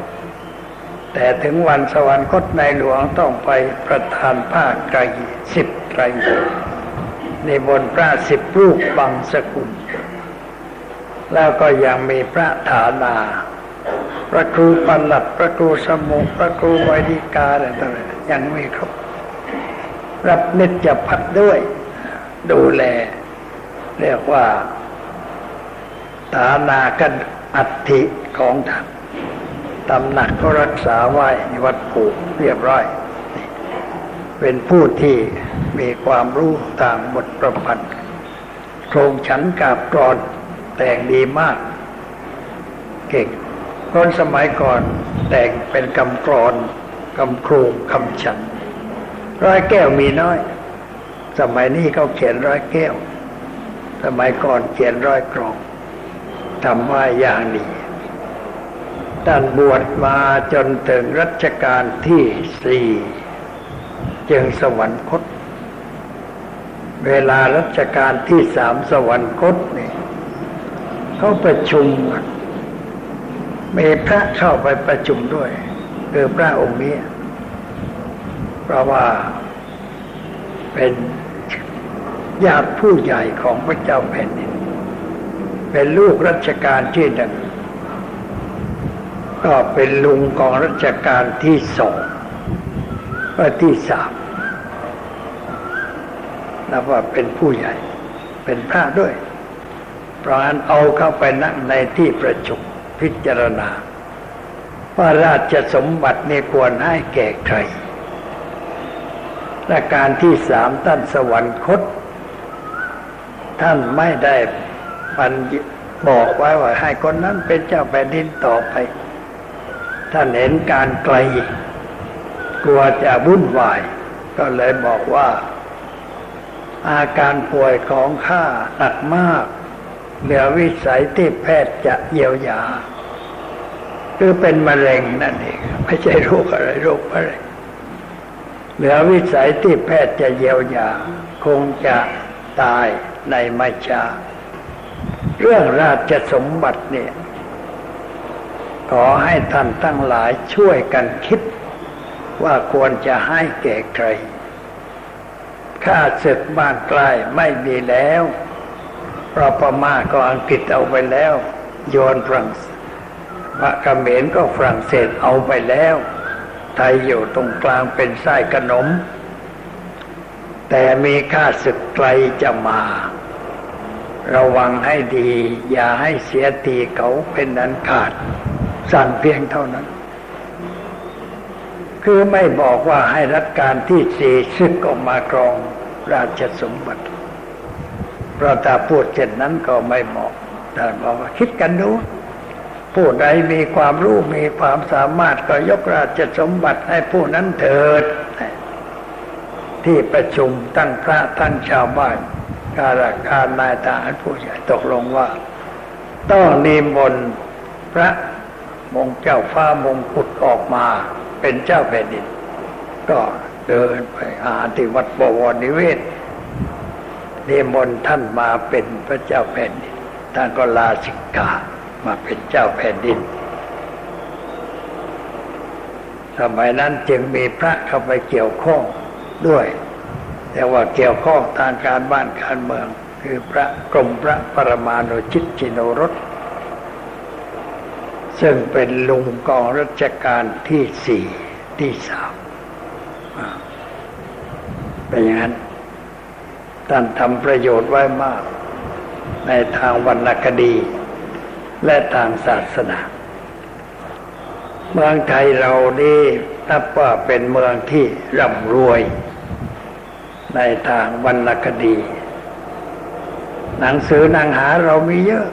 Speaker 1: แต่ถึงวันสวรรคตในหลวงต้องไปประทานผ้าไกรสิบไกรในบนพระสิบรูปบังสกุล แล้วก็ยังมีพระฐานา พระครูปัหลัดพระครูสมุพระครูวิดิกาอะไรต่างๆยังไม่ครบ รับนิจพัดด้วย ดูแล เรียกว่าฐานากันอัฐิของท่านตำหนักก็รักษาไว้ในวัดปู่เรียบร้อย เป็นผู้ที่มีความรู้ตามบทประพันธ์โครงฉันกาบกรอน แต่งดีมาก เก่งคนสมัยก่อนแต่งเป็นคำกรอนคำครูคำฉัน ร้อยแก้วมีน้อย สมัยนี้เขาเขียนร้อยแก้ว สมัยก่อนเขียนร้อยกรองทำว่าอย่างนี้ท่านบวชมาจนถึงรัชกาลที่สี่จึงสวรรคต เวลารัชกาลที่สามสวรรคตนี่ เขาประชุมมีพระเข้าไปประชุมด้วยคือพระองค์นี้เพราะว่าเป็นญาติผู้ใหญ่ของพระเจ้าแผ่นดิน เป็นลูกรัชกาลที่หนึ่งก็เป็นลุงของรัชกาลที่สองก็ที่สามนับว่าเป็นผู้ใหญ่ เป็นพระด้วย เพราะนั้นเอาเข้าไปนั่งในที่ประชุมพิจารณา ว่าราชสมบัตินี่ควรให้แก่ใครและการที่สามท่านสวรรคต ท่านไม่ได้บันบอกไว้ว่าให้คนนั้นเป็นเจ้าแผ่นดินต่อไป ท่านเห็นการไกล กลัวจะวุ่นวาย ก็เลยบอกว่า อาการป่วยของข้าหนักมาก เหลือวิสัยที่แพทย์จะเยียวยา คือเป็นมะเร็งนั่นเอง ไม่ใช่โรคอะไรโรคมะเร็งเหลือวิสัยที่แพทย์จะเยียวยา คงจะตายในไม่ช้าเรื่องราชสมบัติเนี่ย ขอให้ท่านทั้งหลายช่วยกันคิด ว่าควรจะให้แก่ใครข้าศึกบ้านใกล้ไม่มีแล้ว เพราะพม่าก็อังกฤษเอาไปแล้ว โยนฝรั่งพระเขมรก็ฝรั่งเศสเอาไปแล้ว ไทยอยู่ตรงกลางเป็นไส้ขนม แต่มีข้าศึกไกลจะมา ระวังให้ดี อย่าให้เสียทีเขาเป็นนันขาด สั่งเพียงเท่านั้น คือไม่บอกว่าให้รัฐการที่สี่ซึกออกมาครองราชสมบัติ ราะถ้าพูดเช่นนั้นก็ไม่เหมาะแต่บอกว่าคิดกันดู ผู้ใดมีความรู้มีความสามารถก็ยกราชสมบัติให้ผู้นั้นเถิด ที่ประชุมตั้งพระตั้งชาวบ้านการาการนายทหารผู้ใหญ่ตกลงว่า ต้องนิมนต์พระมงเจ้าฟ้ามงกุฎออกมาเป็นเจ้าแผ่นดิน ก็เดินไปอาที่วัดบวรนิเวศ นิมนต์ท่านมาเป็นพระเจ้าแผ่นดิน ท่านก็ลาสิกขามาเป็นเจ้าแผ่นดิน สมัยนั้นจึงมีพระเข้าไปเกี่ยวข้องด้วย แต่ว่าเกี่ยวข้องทางการบ้านการเมือง คือพระกรมพระปรมาณุชิตจิโนรสซึ่งเป็นลุงกองรัชการที่สี่ที่สามเป็นอย่างนั้น ท่านทำประโยชน์ไว้มาก ในทางวรรณคดี และทางศาสนา เมืองไทยเรานี่นับว่าเป็นเมืองที่ร่ำรวย ในทางวรรณคดี หนังสือหนังหาเรามีเยอะ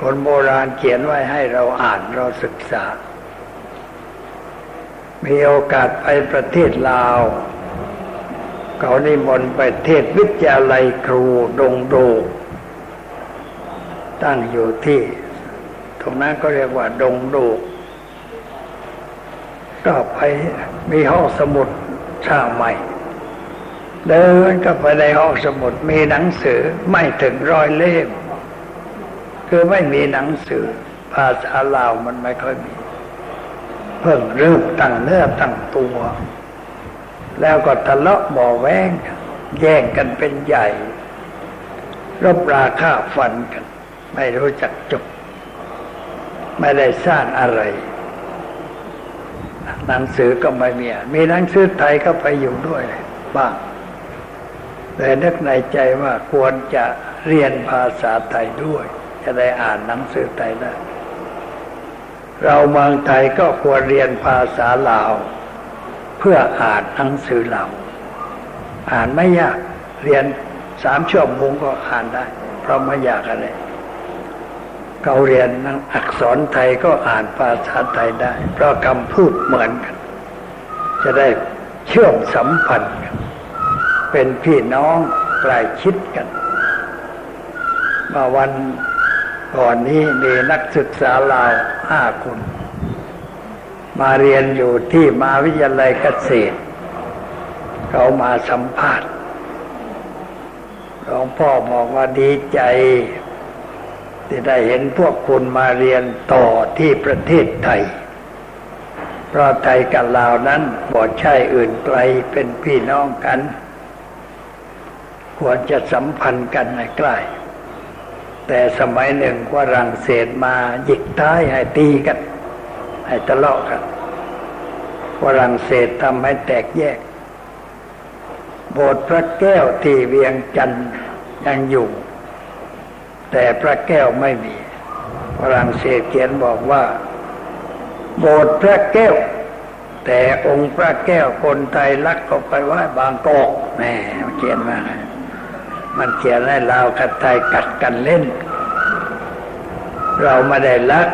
Speaker 1: คนโบราณเขียนไว้ให้เราอ่านเราศึกษา มีโอกาสไปประเทศลาว เขานิมนต์ไปเทศวิทยาลัยครูดงโด ตั้งอยู่ที่ ตรงนั้นก็เรียกว่าดงโดก็ไปมีห้องสมุดสร้างใหม่ เดินก็ไปในห้องสมุดมีหนังสือไม่ถึงร้อยเล่ม คือไม่มีหนังสือ ภาษาลาวมันไม่ค่อยมี เพิ่งเริ่มตั้งเนื้อตั้งตัว แล้วก็ทะเลาะบ่อแวงแย่งกันเป็นใหญ่ รบราฆ่าฟันกัน ไม่รู้จักจบ ไม่ได้สร้างอะไร หนังสือก็ไม่มีมีหนังสือไทยก็ไปอยู่ด้วยบ้างแต่นึกในใจว่าควรจะเรียนภาษาไทยด้วย จะได้อ่านหนังสือไทยได้เราเมืองไทยก็ควรเรียนภาษาลาว พื่ออ่านหนังสือเรา อ่านไม่ยากเรียนสามชั่วโมงก็อ่านได้ เพราะไม่ยากอะไรเขาเรียนอักษรไทยก็อ่านภาษาไทยได้ เพราะคำพูดเหมือนกัน จะได้เชื่อมสัมพันธ์กันเป็นพี่น้องใกล้ชิดกันมาวันก่อนนี้มีนักศึกษาลาวห้าคน มาเรียนอยู่ที่มหาวิทยาลัยเกษตร เขามาสัมภาษณ์หลวงพ่อบอกว่าดีใจ ที่ได้เห็นพวกคุณมาเรียนต่อที่ประเทศไทย เพราะไทยกับลาวนั้นบ่ใช่อื่นไกลเป็นพี่น้องกัน ควรจะสัมพันธ์กันให้ใกล้แต่สมัยหนึ่งว่ารังเศสมาหยิกท้ายให้ตีกัน ให้ทะเลาะกันฝรั่งเศสทำให้แตกแยก โบสถ์พระแก้วที่เวียงจันทร์ยังอยู่ แต่พระแก้วไม่มีฝรั่งเศสเขียนบอกว่า โบสถ์พระแก้ว แต่องค์พระแก้วคนไทยลักก็ไปไหว้บางกอกแหมเขียนมามันเขียนให้เรากับไทยกัดกันเล่น เราไม่ได้ลัก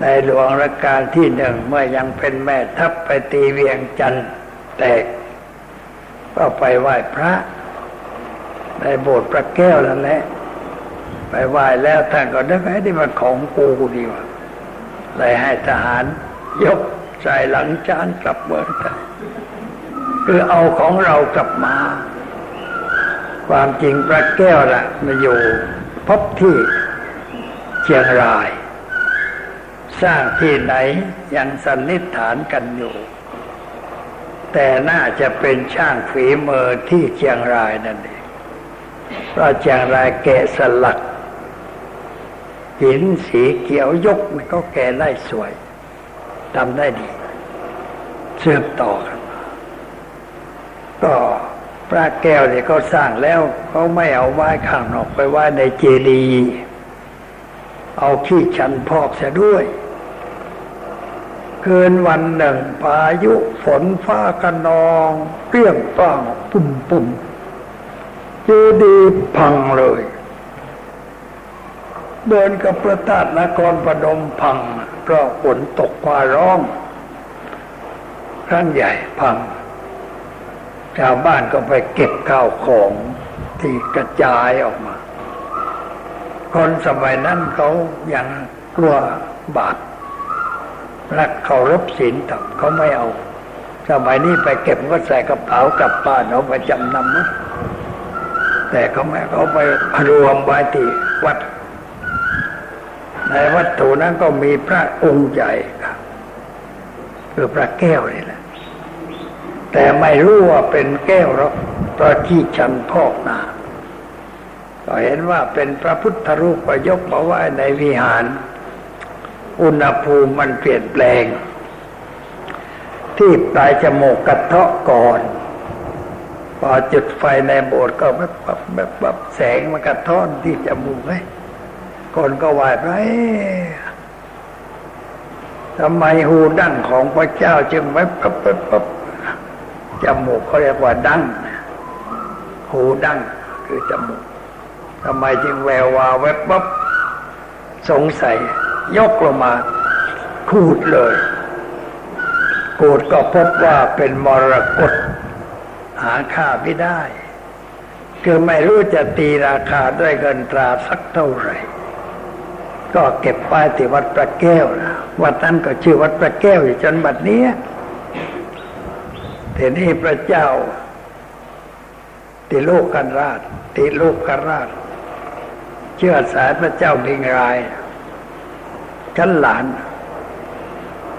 Speaker 1: ในหลวงรัชกาลที่หนึ่งเมื่อยังเป็นแม่ทัพไปตีเวียงจันทร์แตก ก็ไปไหว้พระ ในโบสถ์พระแก้วนั่นแหละไปไหว้แล้วท่านก็นึกไอ้ที่มันของกูดีวะเลยให้ทหารยกใส่หลังจานกลับเมืองไทยคือเอาของเรากลับมา ความจริงพระแก้วละมาอยู่พบที่เชียงราย สร้างที่ไหนยังสันนิษฐานกันอยู่ แต่น่าจะเป็นช่างฝีมือที่เชียงรายนั่นเองเพราะเชียงรายแกะสลักหินสีเขียวยกมันก็แกะได้สวยทำได้ดีเชื่อมต่อกันก็พระแก้วเนี่ยเขาสร้างแล้วเขาไม่เอาไว้ข้างนอกไปไว้ในเจดีย์เอาขี้ชันพอกเสียด้วย เกินวันหนึ่งพายุฝนฟ้ากันนองเปรี้ยงป้างปุ่มปุ่มเจดีพังเลย เดินกับประตาตนครพนมพังเพราะฝนตกฟ้าร้องครั้งใหญ่พัง ชาวบ้านก็ไปเก็บข้าวของที่กระจายออกมา คนสมัยนั้นเขายังกลัวบาป รักเคารพศีลธรรมเขาไม่เอา สมัยนี้ไปเก็บก็ใส่กระเป๋ากลับบ้านเอาไปจำนำนะแต่เขาไม่เขาไปรวมไว้ที่วัด ในวัตถุนั้นก็มีพระองค์ใหญ่ครับคือพระแก้วนี่แหละ แต่ไม่รู้ว่าเป็นแก้วหรอกเพราะที่ชันพอกนาก็เห็นว่าเป็นพระพุทธรูปประยกมาไว้ในวิหาร อุณหภูมิมันเปลี่ยนแปลง ที่ปลายจมูกกระเทาะก่อน พอจุดไฟในโบสถ์ก็แบบแบบแบบแสงมันกระท้อนที่จมูกเลยคนก็ไหว้พระทำไมหูดั้งของพระเจ้าจึงไม่ปั๊บปั๊บปั๊บจมูกเขาเรียกว่าดั้งหูดั้งคือจมูกทำไมจึงแวววาวแวบปั๊บสงสัย ยกลงมาพูดเลยกูดก็พบว่าเป็นมรกตหาค่าไม่ได้ คือไม่รู้จะตีราคาด้วยเงินตราสักเท่าไหร่ ก็เก็บไว้ที่วัดพระแก้วนะวัดนั้นก็ชื่อวัดพระแก้วอยู่จนบัดนี้ทีนี้พระเจ้าติโลกกันราชติโลกกันราช เชื่อสายพระเจ้าบิงราย ฉันหลาน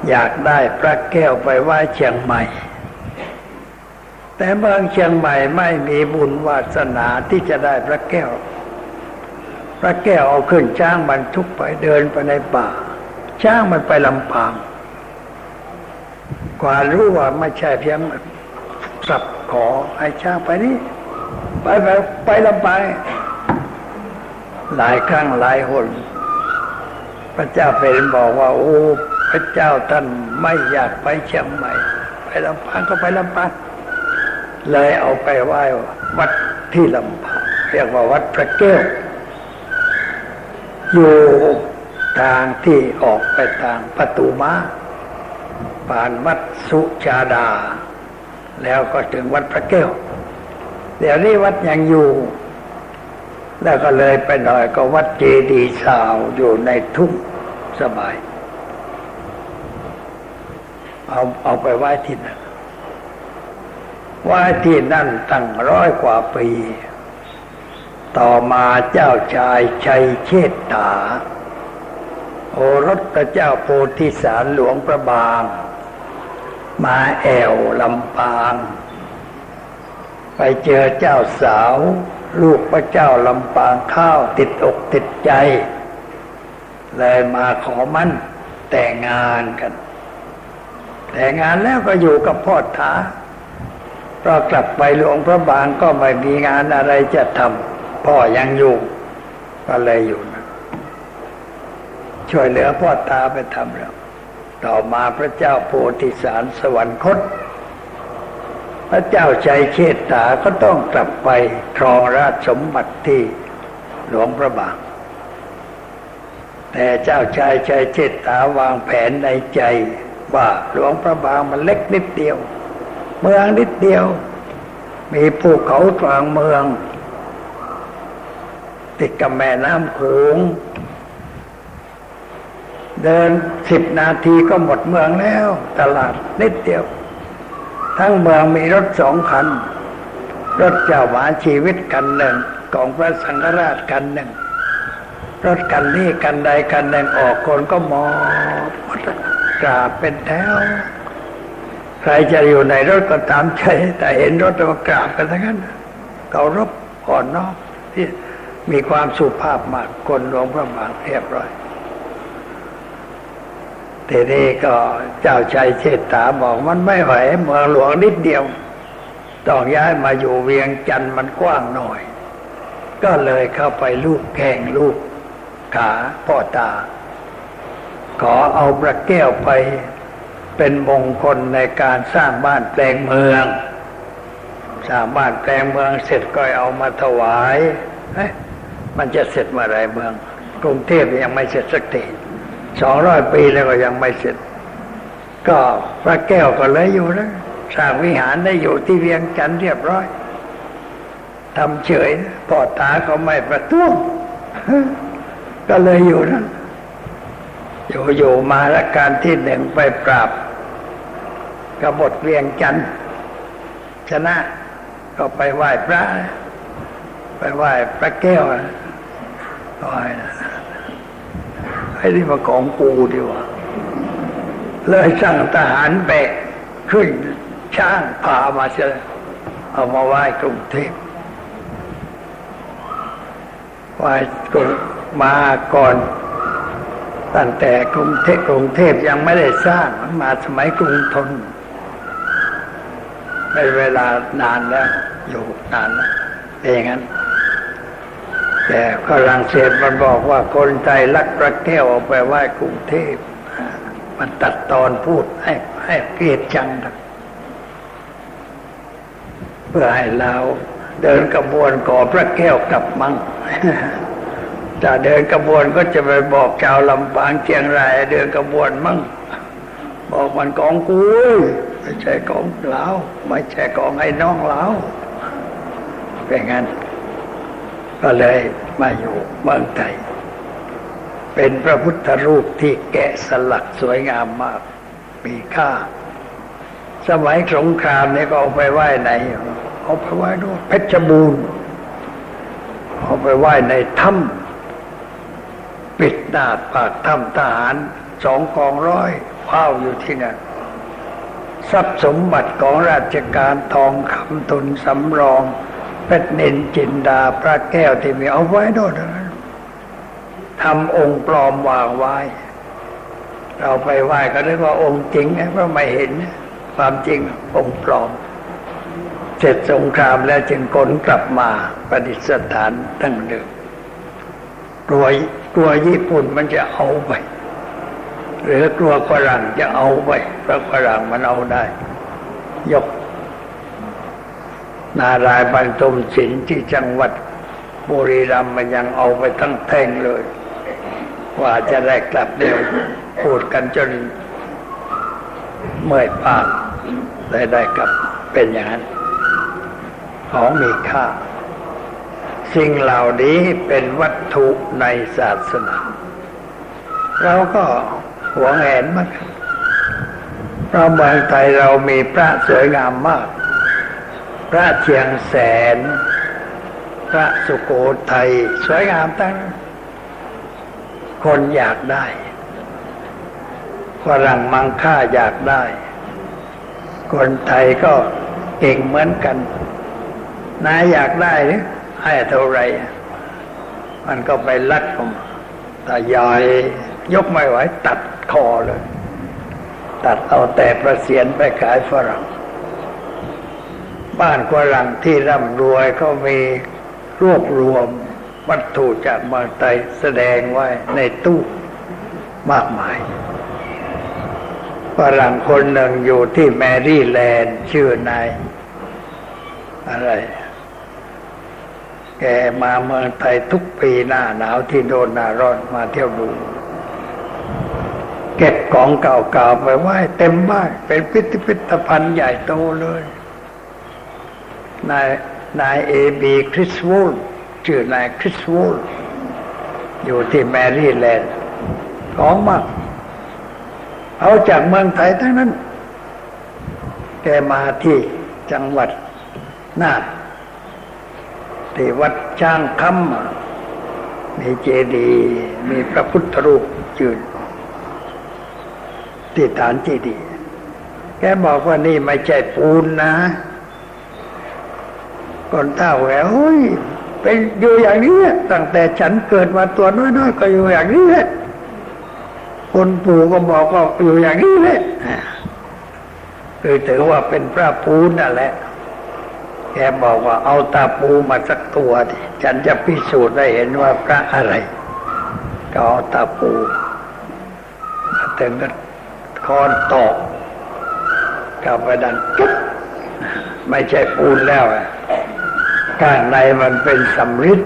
Speaker 1: อยากได้พระแก้วไปไหว้เชียงใหม่ แต่เมืองเชียงใหม่ไม่มีบุญวาสนาที่จะได้พระแก้ว พระแก้วเอาขึ้นช้างมันทุกไปเดินไปในป่า ช้างมันไปลำพางกว่ารู้ว่าไม่ใช่เพียงสับขอให้ช้างไปนี่ไปไปไปลำไป หลายครั้งหลายหน พระเจ้าเป็นบอกว่า โอ้ พระเจ้าท่านไม่อยากไปเชียงใหม่ ไปลำพางก็ไปลำปางเลยเอาไปไหว้วัดที่ลำพางเรียกว่าวัดพระแก้วอยู่ทางที่ออกไปทางประตูม้าผ่านวัดสุชาดา แล้วก็ถึงวัดพระแก้ว เดี๋ยวนี้วัดยังอยู่ แล้วก็เลยไปหน่อยก็วัดเจดีสาวอยู่ในทุ่งสบาย เอาเอาไปไหว้ที่นั่นไหว้ที่นั่นตั้งร้อยกว่าปี ต่อมาเจ้าชายชัยเชษฐา โอรสพระเจ้าโพธิสารหลวงพระบาง มาแอวลำปาง ไปเจอเจ้าสาว ลูกพระเจ้าลำปางข้าวติดอกติดใจ เลยมาขอมั่นแต่งงานกัน แต่งงานแล้วก็อยู่กับพ่อถาพอกลับไปหลวงพระบางก็ไม่มีงานอะไรจะทำพ่อยังอยู่ ก็เลยอยู่นะช่วยเหลือพ่อตาไปทำแล้ว ต่อมาพระเจ้าโพธิสารสวรรคต พระเจ้าชัยเชษฐาก็ต้องกลับไปครองราชสมบัติที่หลวงพระบาง แต่เจ้าชายชัยเชษฐาวางแผนในใจว่าหลวงพระบางมันเล็กนิดเดียว เมืองนิดเดียว มีภูเขากลางเมือง ติดกับแม่น้ำโขงเดินสิบนาทีก็หมดเมืองแล้ว ตลาดนิดเดียว ทั้งเมืองมีรถสองคัน รถเจ้าหมาชีวิตกันหนึ่งของพระสังฆราชกันหนึ่ง รถกันนี้กันใดกันหนึ่งออกคนก็มองกราบเป็นแถวใครจะอยู่ในรถก็ตามใจแต่เห็นรถก็กราบกันทั้งนั้นเคารพอ่อนน้อมที่มีความสุภาพมากคนหลวงพระบางเรียบร้อย ทีนี้ก็เจ้าชายเชษฐาบอกมันไม่ไหวเมืองหลวงนิดเดียว ต้องย้ายมาอยู่เวียงจันทร์มันกว้างหน่อย ก็เลยเข้าไปลูกแข่งลูกขาพ่อตา ขอเอาประแก้วไปเป็นมงคลในการสร้างบ้านแปลงเมือง สร้างบ้านแปลงเมืองเสร็จก็เอามาถวายมันจะเสร็จเมื่อไรเมือง กรุงเทพยังไม่เสร็จสักที สองร้อยปีแล้วก็ยังไม่เสร็จ ก็พระแก้วก็เลยอยู่นะสร้างวิหารได้อยู่ที่เวียงจันทร์เรียบร้อยทำเฉยพ่อตาเขาไม่ประท้วงก็เลยอยู่นะอยู่อยู่มาละการที่หนึ่งไปปราบกบฏเวียงจันทร์ชนะก็ไปไหว้พระ ไปไหว้พระแก้วไหว้ ไอ้นี่มาของกูดีกว่าเลยสั่งทหารแบกขึ้นช่างพามาเสียเอามาไหว้กรุงเทพไหว้กรุงมาก่อนตั้งแต่กรุงเทพกรุงเทพยังไม่ได้สร้างมาสมัยกรุงทนเป็นเวลานานแล้ว อยู่นานแล้วเอย่างนั้น แต่ฝรั่งเศสมันบอกว่าคนไทยลักพระแก้วออกไปไหว้กรุงเทพมันตัดตอนพูดให้ให้เกลียดจังเพื่อให้เราเดินกระบวนก่อพระแก้วกลับมั่งจะเดินกระบวนก็จะไปบอกชาวลำปางเชียงรายเดินกระบวนมั่งบอกมันกองกูไม่ใช่กองเราไม่ใช่กองไอ้น้องเราเป็นงั้น ก็เลยมาอยู่เมืองไทย เป็นพระพุทธรูปที่แกะสลักสวยงามมากมีค่า สมัยสงครามนี่ก็เอาไปไหว้ไหน เอาไปไหว้ด้วยเพชรบูรณ์เอาไปไหว้ในถ้ำปิดหน้าปากถ้ำทหารสองกองร้อยเฝ้าอยู่ที่นั่นทรัพย์สมบัติของราชการทองคำทุนสำรอง พระเนนจินดาพระแก้วที่มีเอาไว้ด้วยทำองค์ปลอมวางไว้ เราไปไหว้ก็เรียกว่าองค์จริงนะเพราะไม่เห็นความจริงองค์ปลอม เสร็จสงครามแล้วจึงกลกลับมาประดิษฐานตั้งเดิมกลัวกลัวญี่ปุ่นมันจะเอาไปหรือกลัวฝรั่งจะเอาไปเพราะฝรั่งมันเอาได้ ยก นารายบรรทมศิลที่จังหวัดบุรีรัมย์มันยังเอาไปทั้งแท่งเลย ว่าจะได้กลับเร็วพูดกันจนเมื่อยปากได้ได้กลับเป็นอย่างนั้นของมีค่า สิ่งเหล่านี้เป็นวัตถุในศาสนา เราก็หวงแหนมากเราเมืองไทยเรามีพระสวยงามมาก พระเชียงแสน พระสุโขทัยสวยงามตั้ง คนอยากได้ฝรั่งมังค่าอยากได้ คนไทยก็เก่งเหมือนกันนายอยากได้หรือให้เท่าไรมันก็ไปลักผมต่ยายยกไม่ไหวตัดคอเลย ตัดเอาแต่ประเสียนไปขายฝรั่ง บ้านกวรังที่ร่ำรวยเขามีรวบรวมวัตถุจากมืองไทยแสดงไว้ในตู้มากมายฝรั่งคนหนึ่งอยู่ที่แมรี่แลนด์ชื่อนายอะไร แกมาเมืองไทยทุกปีหน้าหนาวที่โดนหน้าร้อนมาเที่ยวดู เก็บของเก่าๆไปไว้เต็มบ้านเป็นพิพิธภัณฑ์ใหญ่โตเลย นายนายเอบีคริสวูลชื่อนายคริสวูลอยู่ที่แมรี่แลนด์ของมากเอาจากเมืองไทยทั้งนั้น แกมาที่จังหวัดน่าฏที่วัดช้างคำมีเจดีย์มีพระพุทธรูปยืนที่ฐานเจดีย์แกบอกว่านี่ไม่ใช่ปูนนะ คนเท่าแหวเฮ้ยเป็นอยู่อย่างนี้ตั้งแต่ฉันเกิดมาตัวน้อยๆก็อยู่อย่างนี้แหละคนปู่ก็บอกก็อยู่อย่างนี้แหละคือถือว่าเป็นพระปูนั่นแหละ แกบอกว่าเอาตาปูมาสักตัวดิฉันจะพิสูจน์ได้เห็นว่าพระอะไร ก็เอาตาปูมาถึงก็คอนตอกกลับไปดังกิ๊บไม่ใช่ปูนแล้ว ข้างในมันเป็นสำริด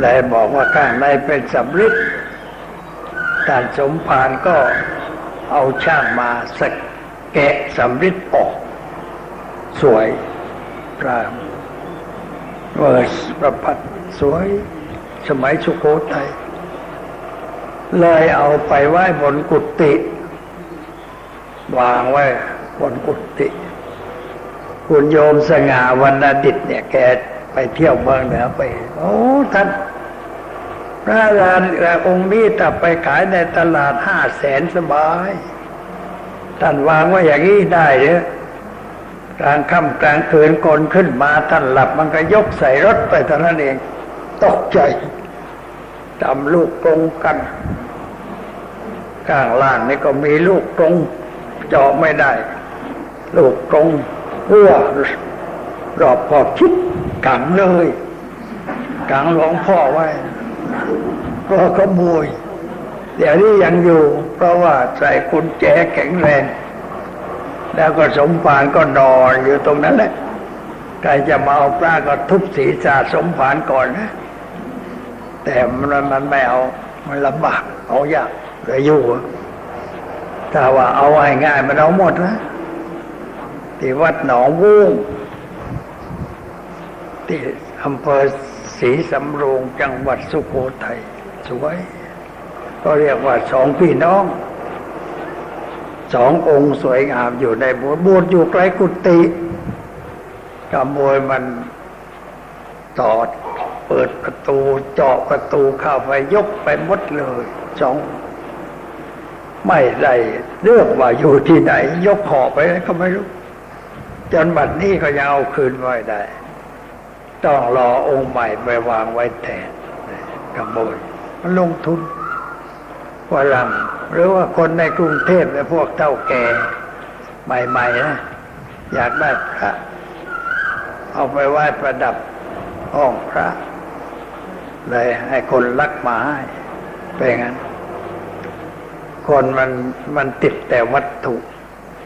Speaker 1: เลยบอกว่าข้างในเป็นสำริดท่านสมภารก็เอาช่างมาสกแกะสำริดออก สวยพระเวอร์สประพัดสวย สมัยสุโขทัยเลยเอาไปไว้บนกุฏิวางไว้บนกุฏิ คุณโยมสง่าวันนดิตเนี่ยแกไปเที่ยวเมืองเหนือไป โอ้ท่านพระรานองค์นี้ถ้าไปขายในตลาดห้าแสนสบาย ท่านวางไว้อย่างนี้ได้เนี่ยกลางค่ำกลางคืนคนขึ้นมาท่านหลับมันก็ยกใส่รถไปเท่านั้นเอง ตกใจจำลูกตรงกันข้างล่างนี่ก็มีลูกตรงเจาะไม่ได้ ลูกตรง หัวรอบขอบคิดกังเลยกังหลวงพ่อไว้ ก็ขโมยเดี๋ยวนี้ยังอยู่ เพราะว่าใส่กุญแจแข็งแรง แล้วก็สมภารก็นอนอยู่ตรงนั้นแหละใครจะมาเอาปลาก็ทุบศีรษะสมภารก่อนนะ แต่มันมันไม่เอา มันลำบากเอายากเลยอยู่ถ้าว่าเอาง่ายๆมันเอาหมดนะ ที่วัดหนองวูงที่อำเภอศรีสำโรงจังหวัดสุโขทัยสวย ก็เรียกว่าสองพี่น้องสององค์สวยงามอยู่ในโบสถ์โบสถ์อยู่ใกล้กุฏิขโมยมันตอดเปิดประตูเจาะประตูเข้าไปยกไปหมดเลยสองไม่ได้เรื่องว่าอยู่ที่ไหน ยกหอไปก็ไม่รู้ จนบัดนี้ก็ยังเอาคืนไว้ได้ ต้องรอองค์ใหม่ไปวางไว้แทนขโมยมันลงทุนว่าลังหรือว่าคนในกรุงเทพและพวกเท่าแก่ใหม่ๆนะอยากได้พระเอาไปไหว้ประดับห้องพระ เลยให้คนรักมาให้เป็นงั้น คนมันมันติดแต่วัตถุ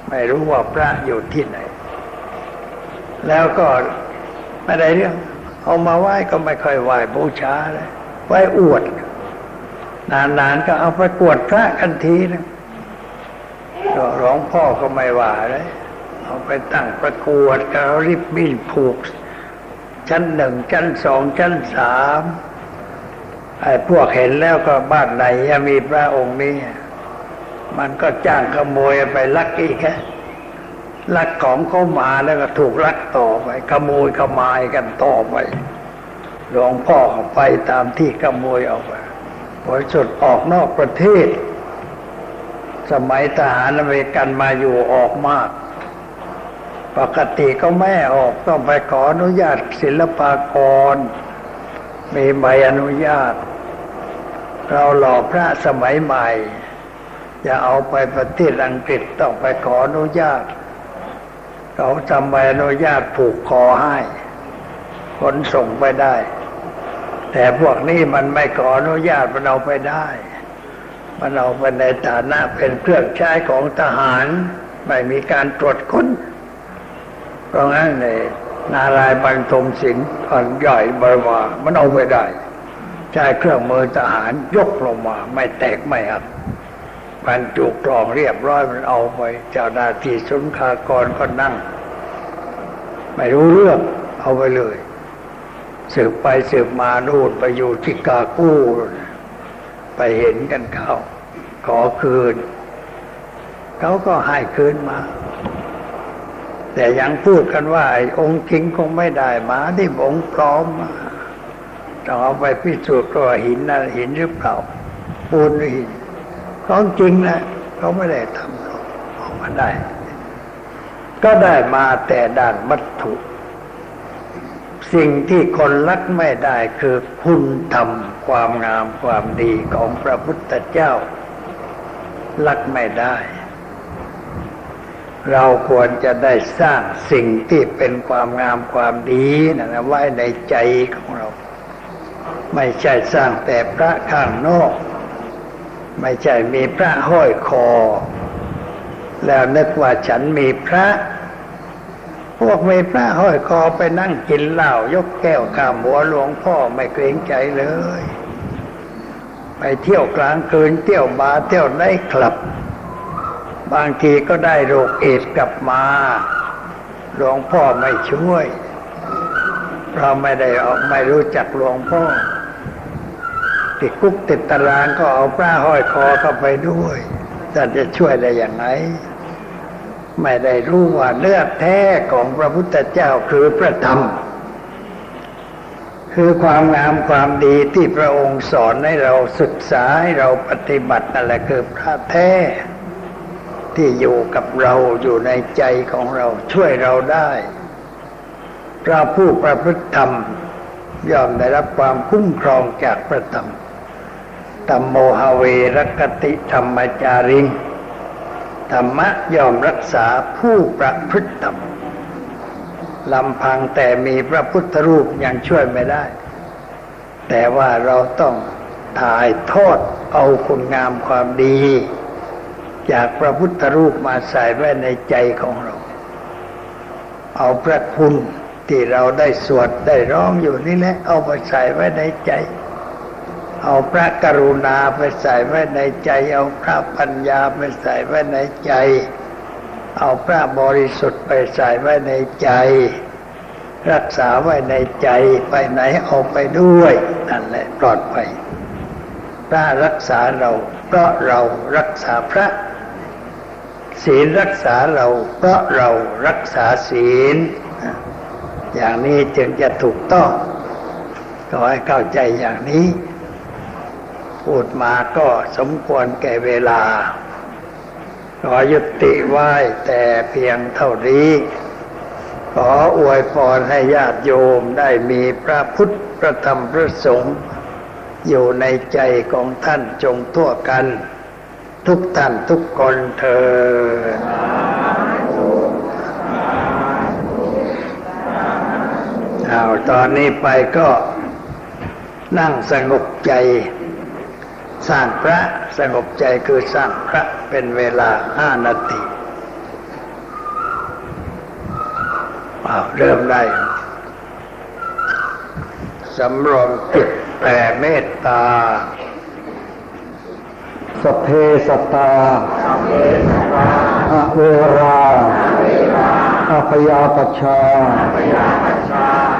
Speaker 1: ไม่รู้ว่าพระอยู่ที่ไหน แล้วก็ไม่ได้เรื่องเอามาไหว้ก็ไม่ค่อยไหว้บูชาเลยไหว้อวด นานๆก็เอาไปกวดพระกันทีนะร้องพ่อก็ไม่ว่าเลยเอาไปตั้งประกวดก็ริบบิ้นผูก ชั้นหนึ่งชั้นสองชั้นสามไอ้พวกเห็นแล้วก็บ้านไหนมีพระองค์นี้ มันก็จ้างขโมยไปลักอีกแค่ ลักของเขามาแล้วก็ถูกลักต่อไป ขโมยขมายกันต่อไปหลวงพ่อไปตามที่ขโมยเอาไปบริสุทธิ์ออกนอกประเทศ สมัยทหารอเมริกันมาอยู่ออกมาก ปกติก็ไม่ออกต้องไปขออนุญาตศิลปากร มีใบอนุญาต เราหล่อพระสมัยใหม่ จะเอาไปประเทศอังกฤษต้องไปขออนุญาต เขาทำใบอนุญาตผูกคอให้ขนส่งไปได้ แต่พวกนี้มันไม่ขออนุญาตมันเอาไปได้ มันเอาไปในฐานะเป็นเครื่องใช้ของทหาร ไม่มีการตรวจค้น เพราะงั้นในนารายบรรทมศิลป์อันใหญ่บริวามันเอาไปได้ ใช้เครื่องมือทหารยกลงมา ไม่แตกไม่หัก มันจุกรองเรียบร้อยมันเอาไป เจ้าหน้าที่สุนคากรก็นั่ง ไม่รู้เรื่องเอาไปเลย สืบไปสืบมาโน่นไปอยู่ที่กากู้ไปเห็นกันเข้า ขอคืน เขาก็ให้คืนมา แต่ยังพูดกันว่าไอ้องค์จริงคงไม่ได้มาที่องค์ปลอมมาต้องเอาไปพิสูจน์ว่าหินนะหินหรือเปล่าปูนหรือหิน ของจริงนะเขาไม่ได้ทำออกมาได้ ก็ได้มาแต่ด้านวัตถุ สิ่งที่คนรักไม่ได้คือคุณธรรมความงามความดีของพระพุทธเจ้ารักไม่ได้ เราควรจะได้สร้างสิ่งที่เป็นความงามความดีนะไว้ในใจของเรา ไม่ใช่สร้างแต่พระข้างนอก ไม่ใช่มีพระห้อยคอ แล้วนึกว่าฉันมีพระ พวกมีพระห้อยคอไปนั่งกินเหล้ายกแก้วข้ามหัวหลวงพ่อไม่เกรงใจเลย ไปเที่ยวกลางคืนเที่ยวบาร์เที่ยวได้คลับ บางทีก็ได้โรคเอดกลับมาหลวงพ่อไม่ช่วย เราไม่ได้ออกไม่รู้จักหลวงพ่อ ติดคุกติดตารางก็เอาพระห้อยคอเข้าไปด้วยจะจะช่วยได้อย่างไรไม่ได้รู้ว่าเลือดแท้ของพระพุทธเจ้าคือพระธรรม คือความงามความดีที่พระองค์สอนให้เราศึกษาให้เราปฏิบัตินั่นแหละคือพระแท้ ที่อยู่กับเราอยู่ในใจของเราช่วยเราได้ พระผู้ประพฤติธรรมย่อมได้รับความคุ้มครองจากพระธรรม ตัมโมหเวรกติธรรมจาริงธรรมะยอมรักษาผู้ประพฤติธรรมลำพังแต่มีพระพุทธรูปยังช่วยไม่ได้ แต่ว่าเราต้องถ่ายทอดเอาคุณงามความดี จากพระพุทธรูปมาใส่ไว้ในใจของเรา เอาพระคุณที่เราได้สวดได้ร้องอยู่นี่แหละเอาไปใส่ไว้ในใจ เอาพระกรุณาไปใส่ไว้ในใจ เอาพระปัญญาไปใส่ไว้ในใจ เอาพระบริสุทธิ์ไปใส่ไว้ในใจ รักษาไว้ในใจไปไหนเอาไปด้วยนั่นแหละปลอดภัยพระรักษาเรา เพราะเรารักษาพระ ศีลรักษาเรา เพราะเรารักษาศีล อย่างนี้จึงจะถูกต้องขอให้เข้าใจอย่างนี้ พูดมาก็สมควรแก่เวลา ขอยุติไว้แต่เพียงเท่านี้ ขออวยพรให้ญาติโยมได้มีพระพุทธพระธรรมพระสงฆ์อยู่ในใจของท่านจงทั่วกัน ทุกท่านทุกคนเธอเอาตอนนี้ไปก็นั่งสงบใจ สร้างพระสงบใจคือสร้างพระเป็นเวลาห้านาทีเริ่มได้สำรวมจิตแผ่เมตตาสเพสตาอเวราอพยาปชา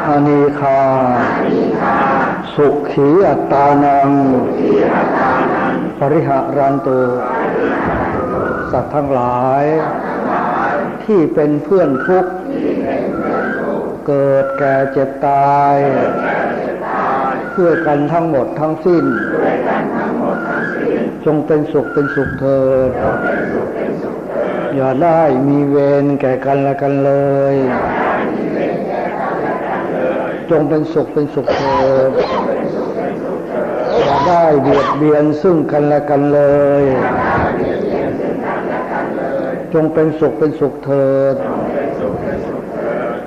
Speaker 1: อนีคา สุขีอัตตานัง ปริหารันตุสัตว์ทั้งหลาย ที่เป็นเพื่อนทุกข์ เกิดแก่เจ็บตาย เพื่อกันทั้งหมดทั้งสิ้น จงเป็นสุขเป็นสุขเถิด อย่าได้มีเวรแก่กันและกันเลย จงเป็นสุขเป็นสุขเถิดอย่าได้เบียดเบียนซึ่งกันและกันเลย จงเป็นสุขเป็นสุขเถิด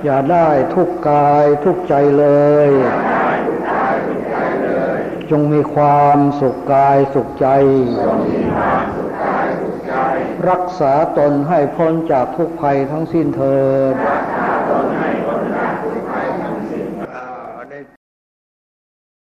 Speaker 1: อย่าได้ทุกกายทุกใจเลย จงมีความสุขกายสุขใจ รักษาตนให้พ้นจากทุกภัยทั้งสิ้นเถิด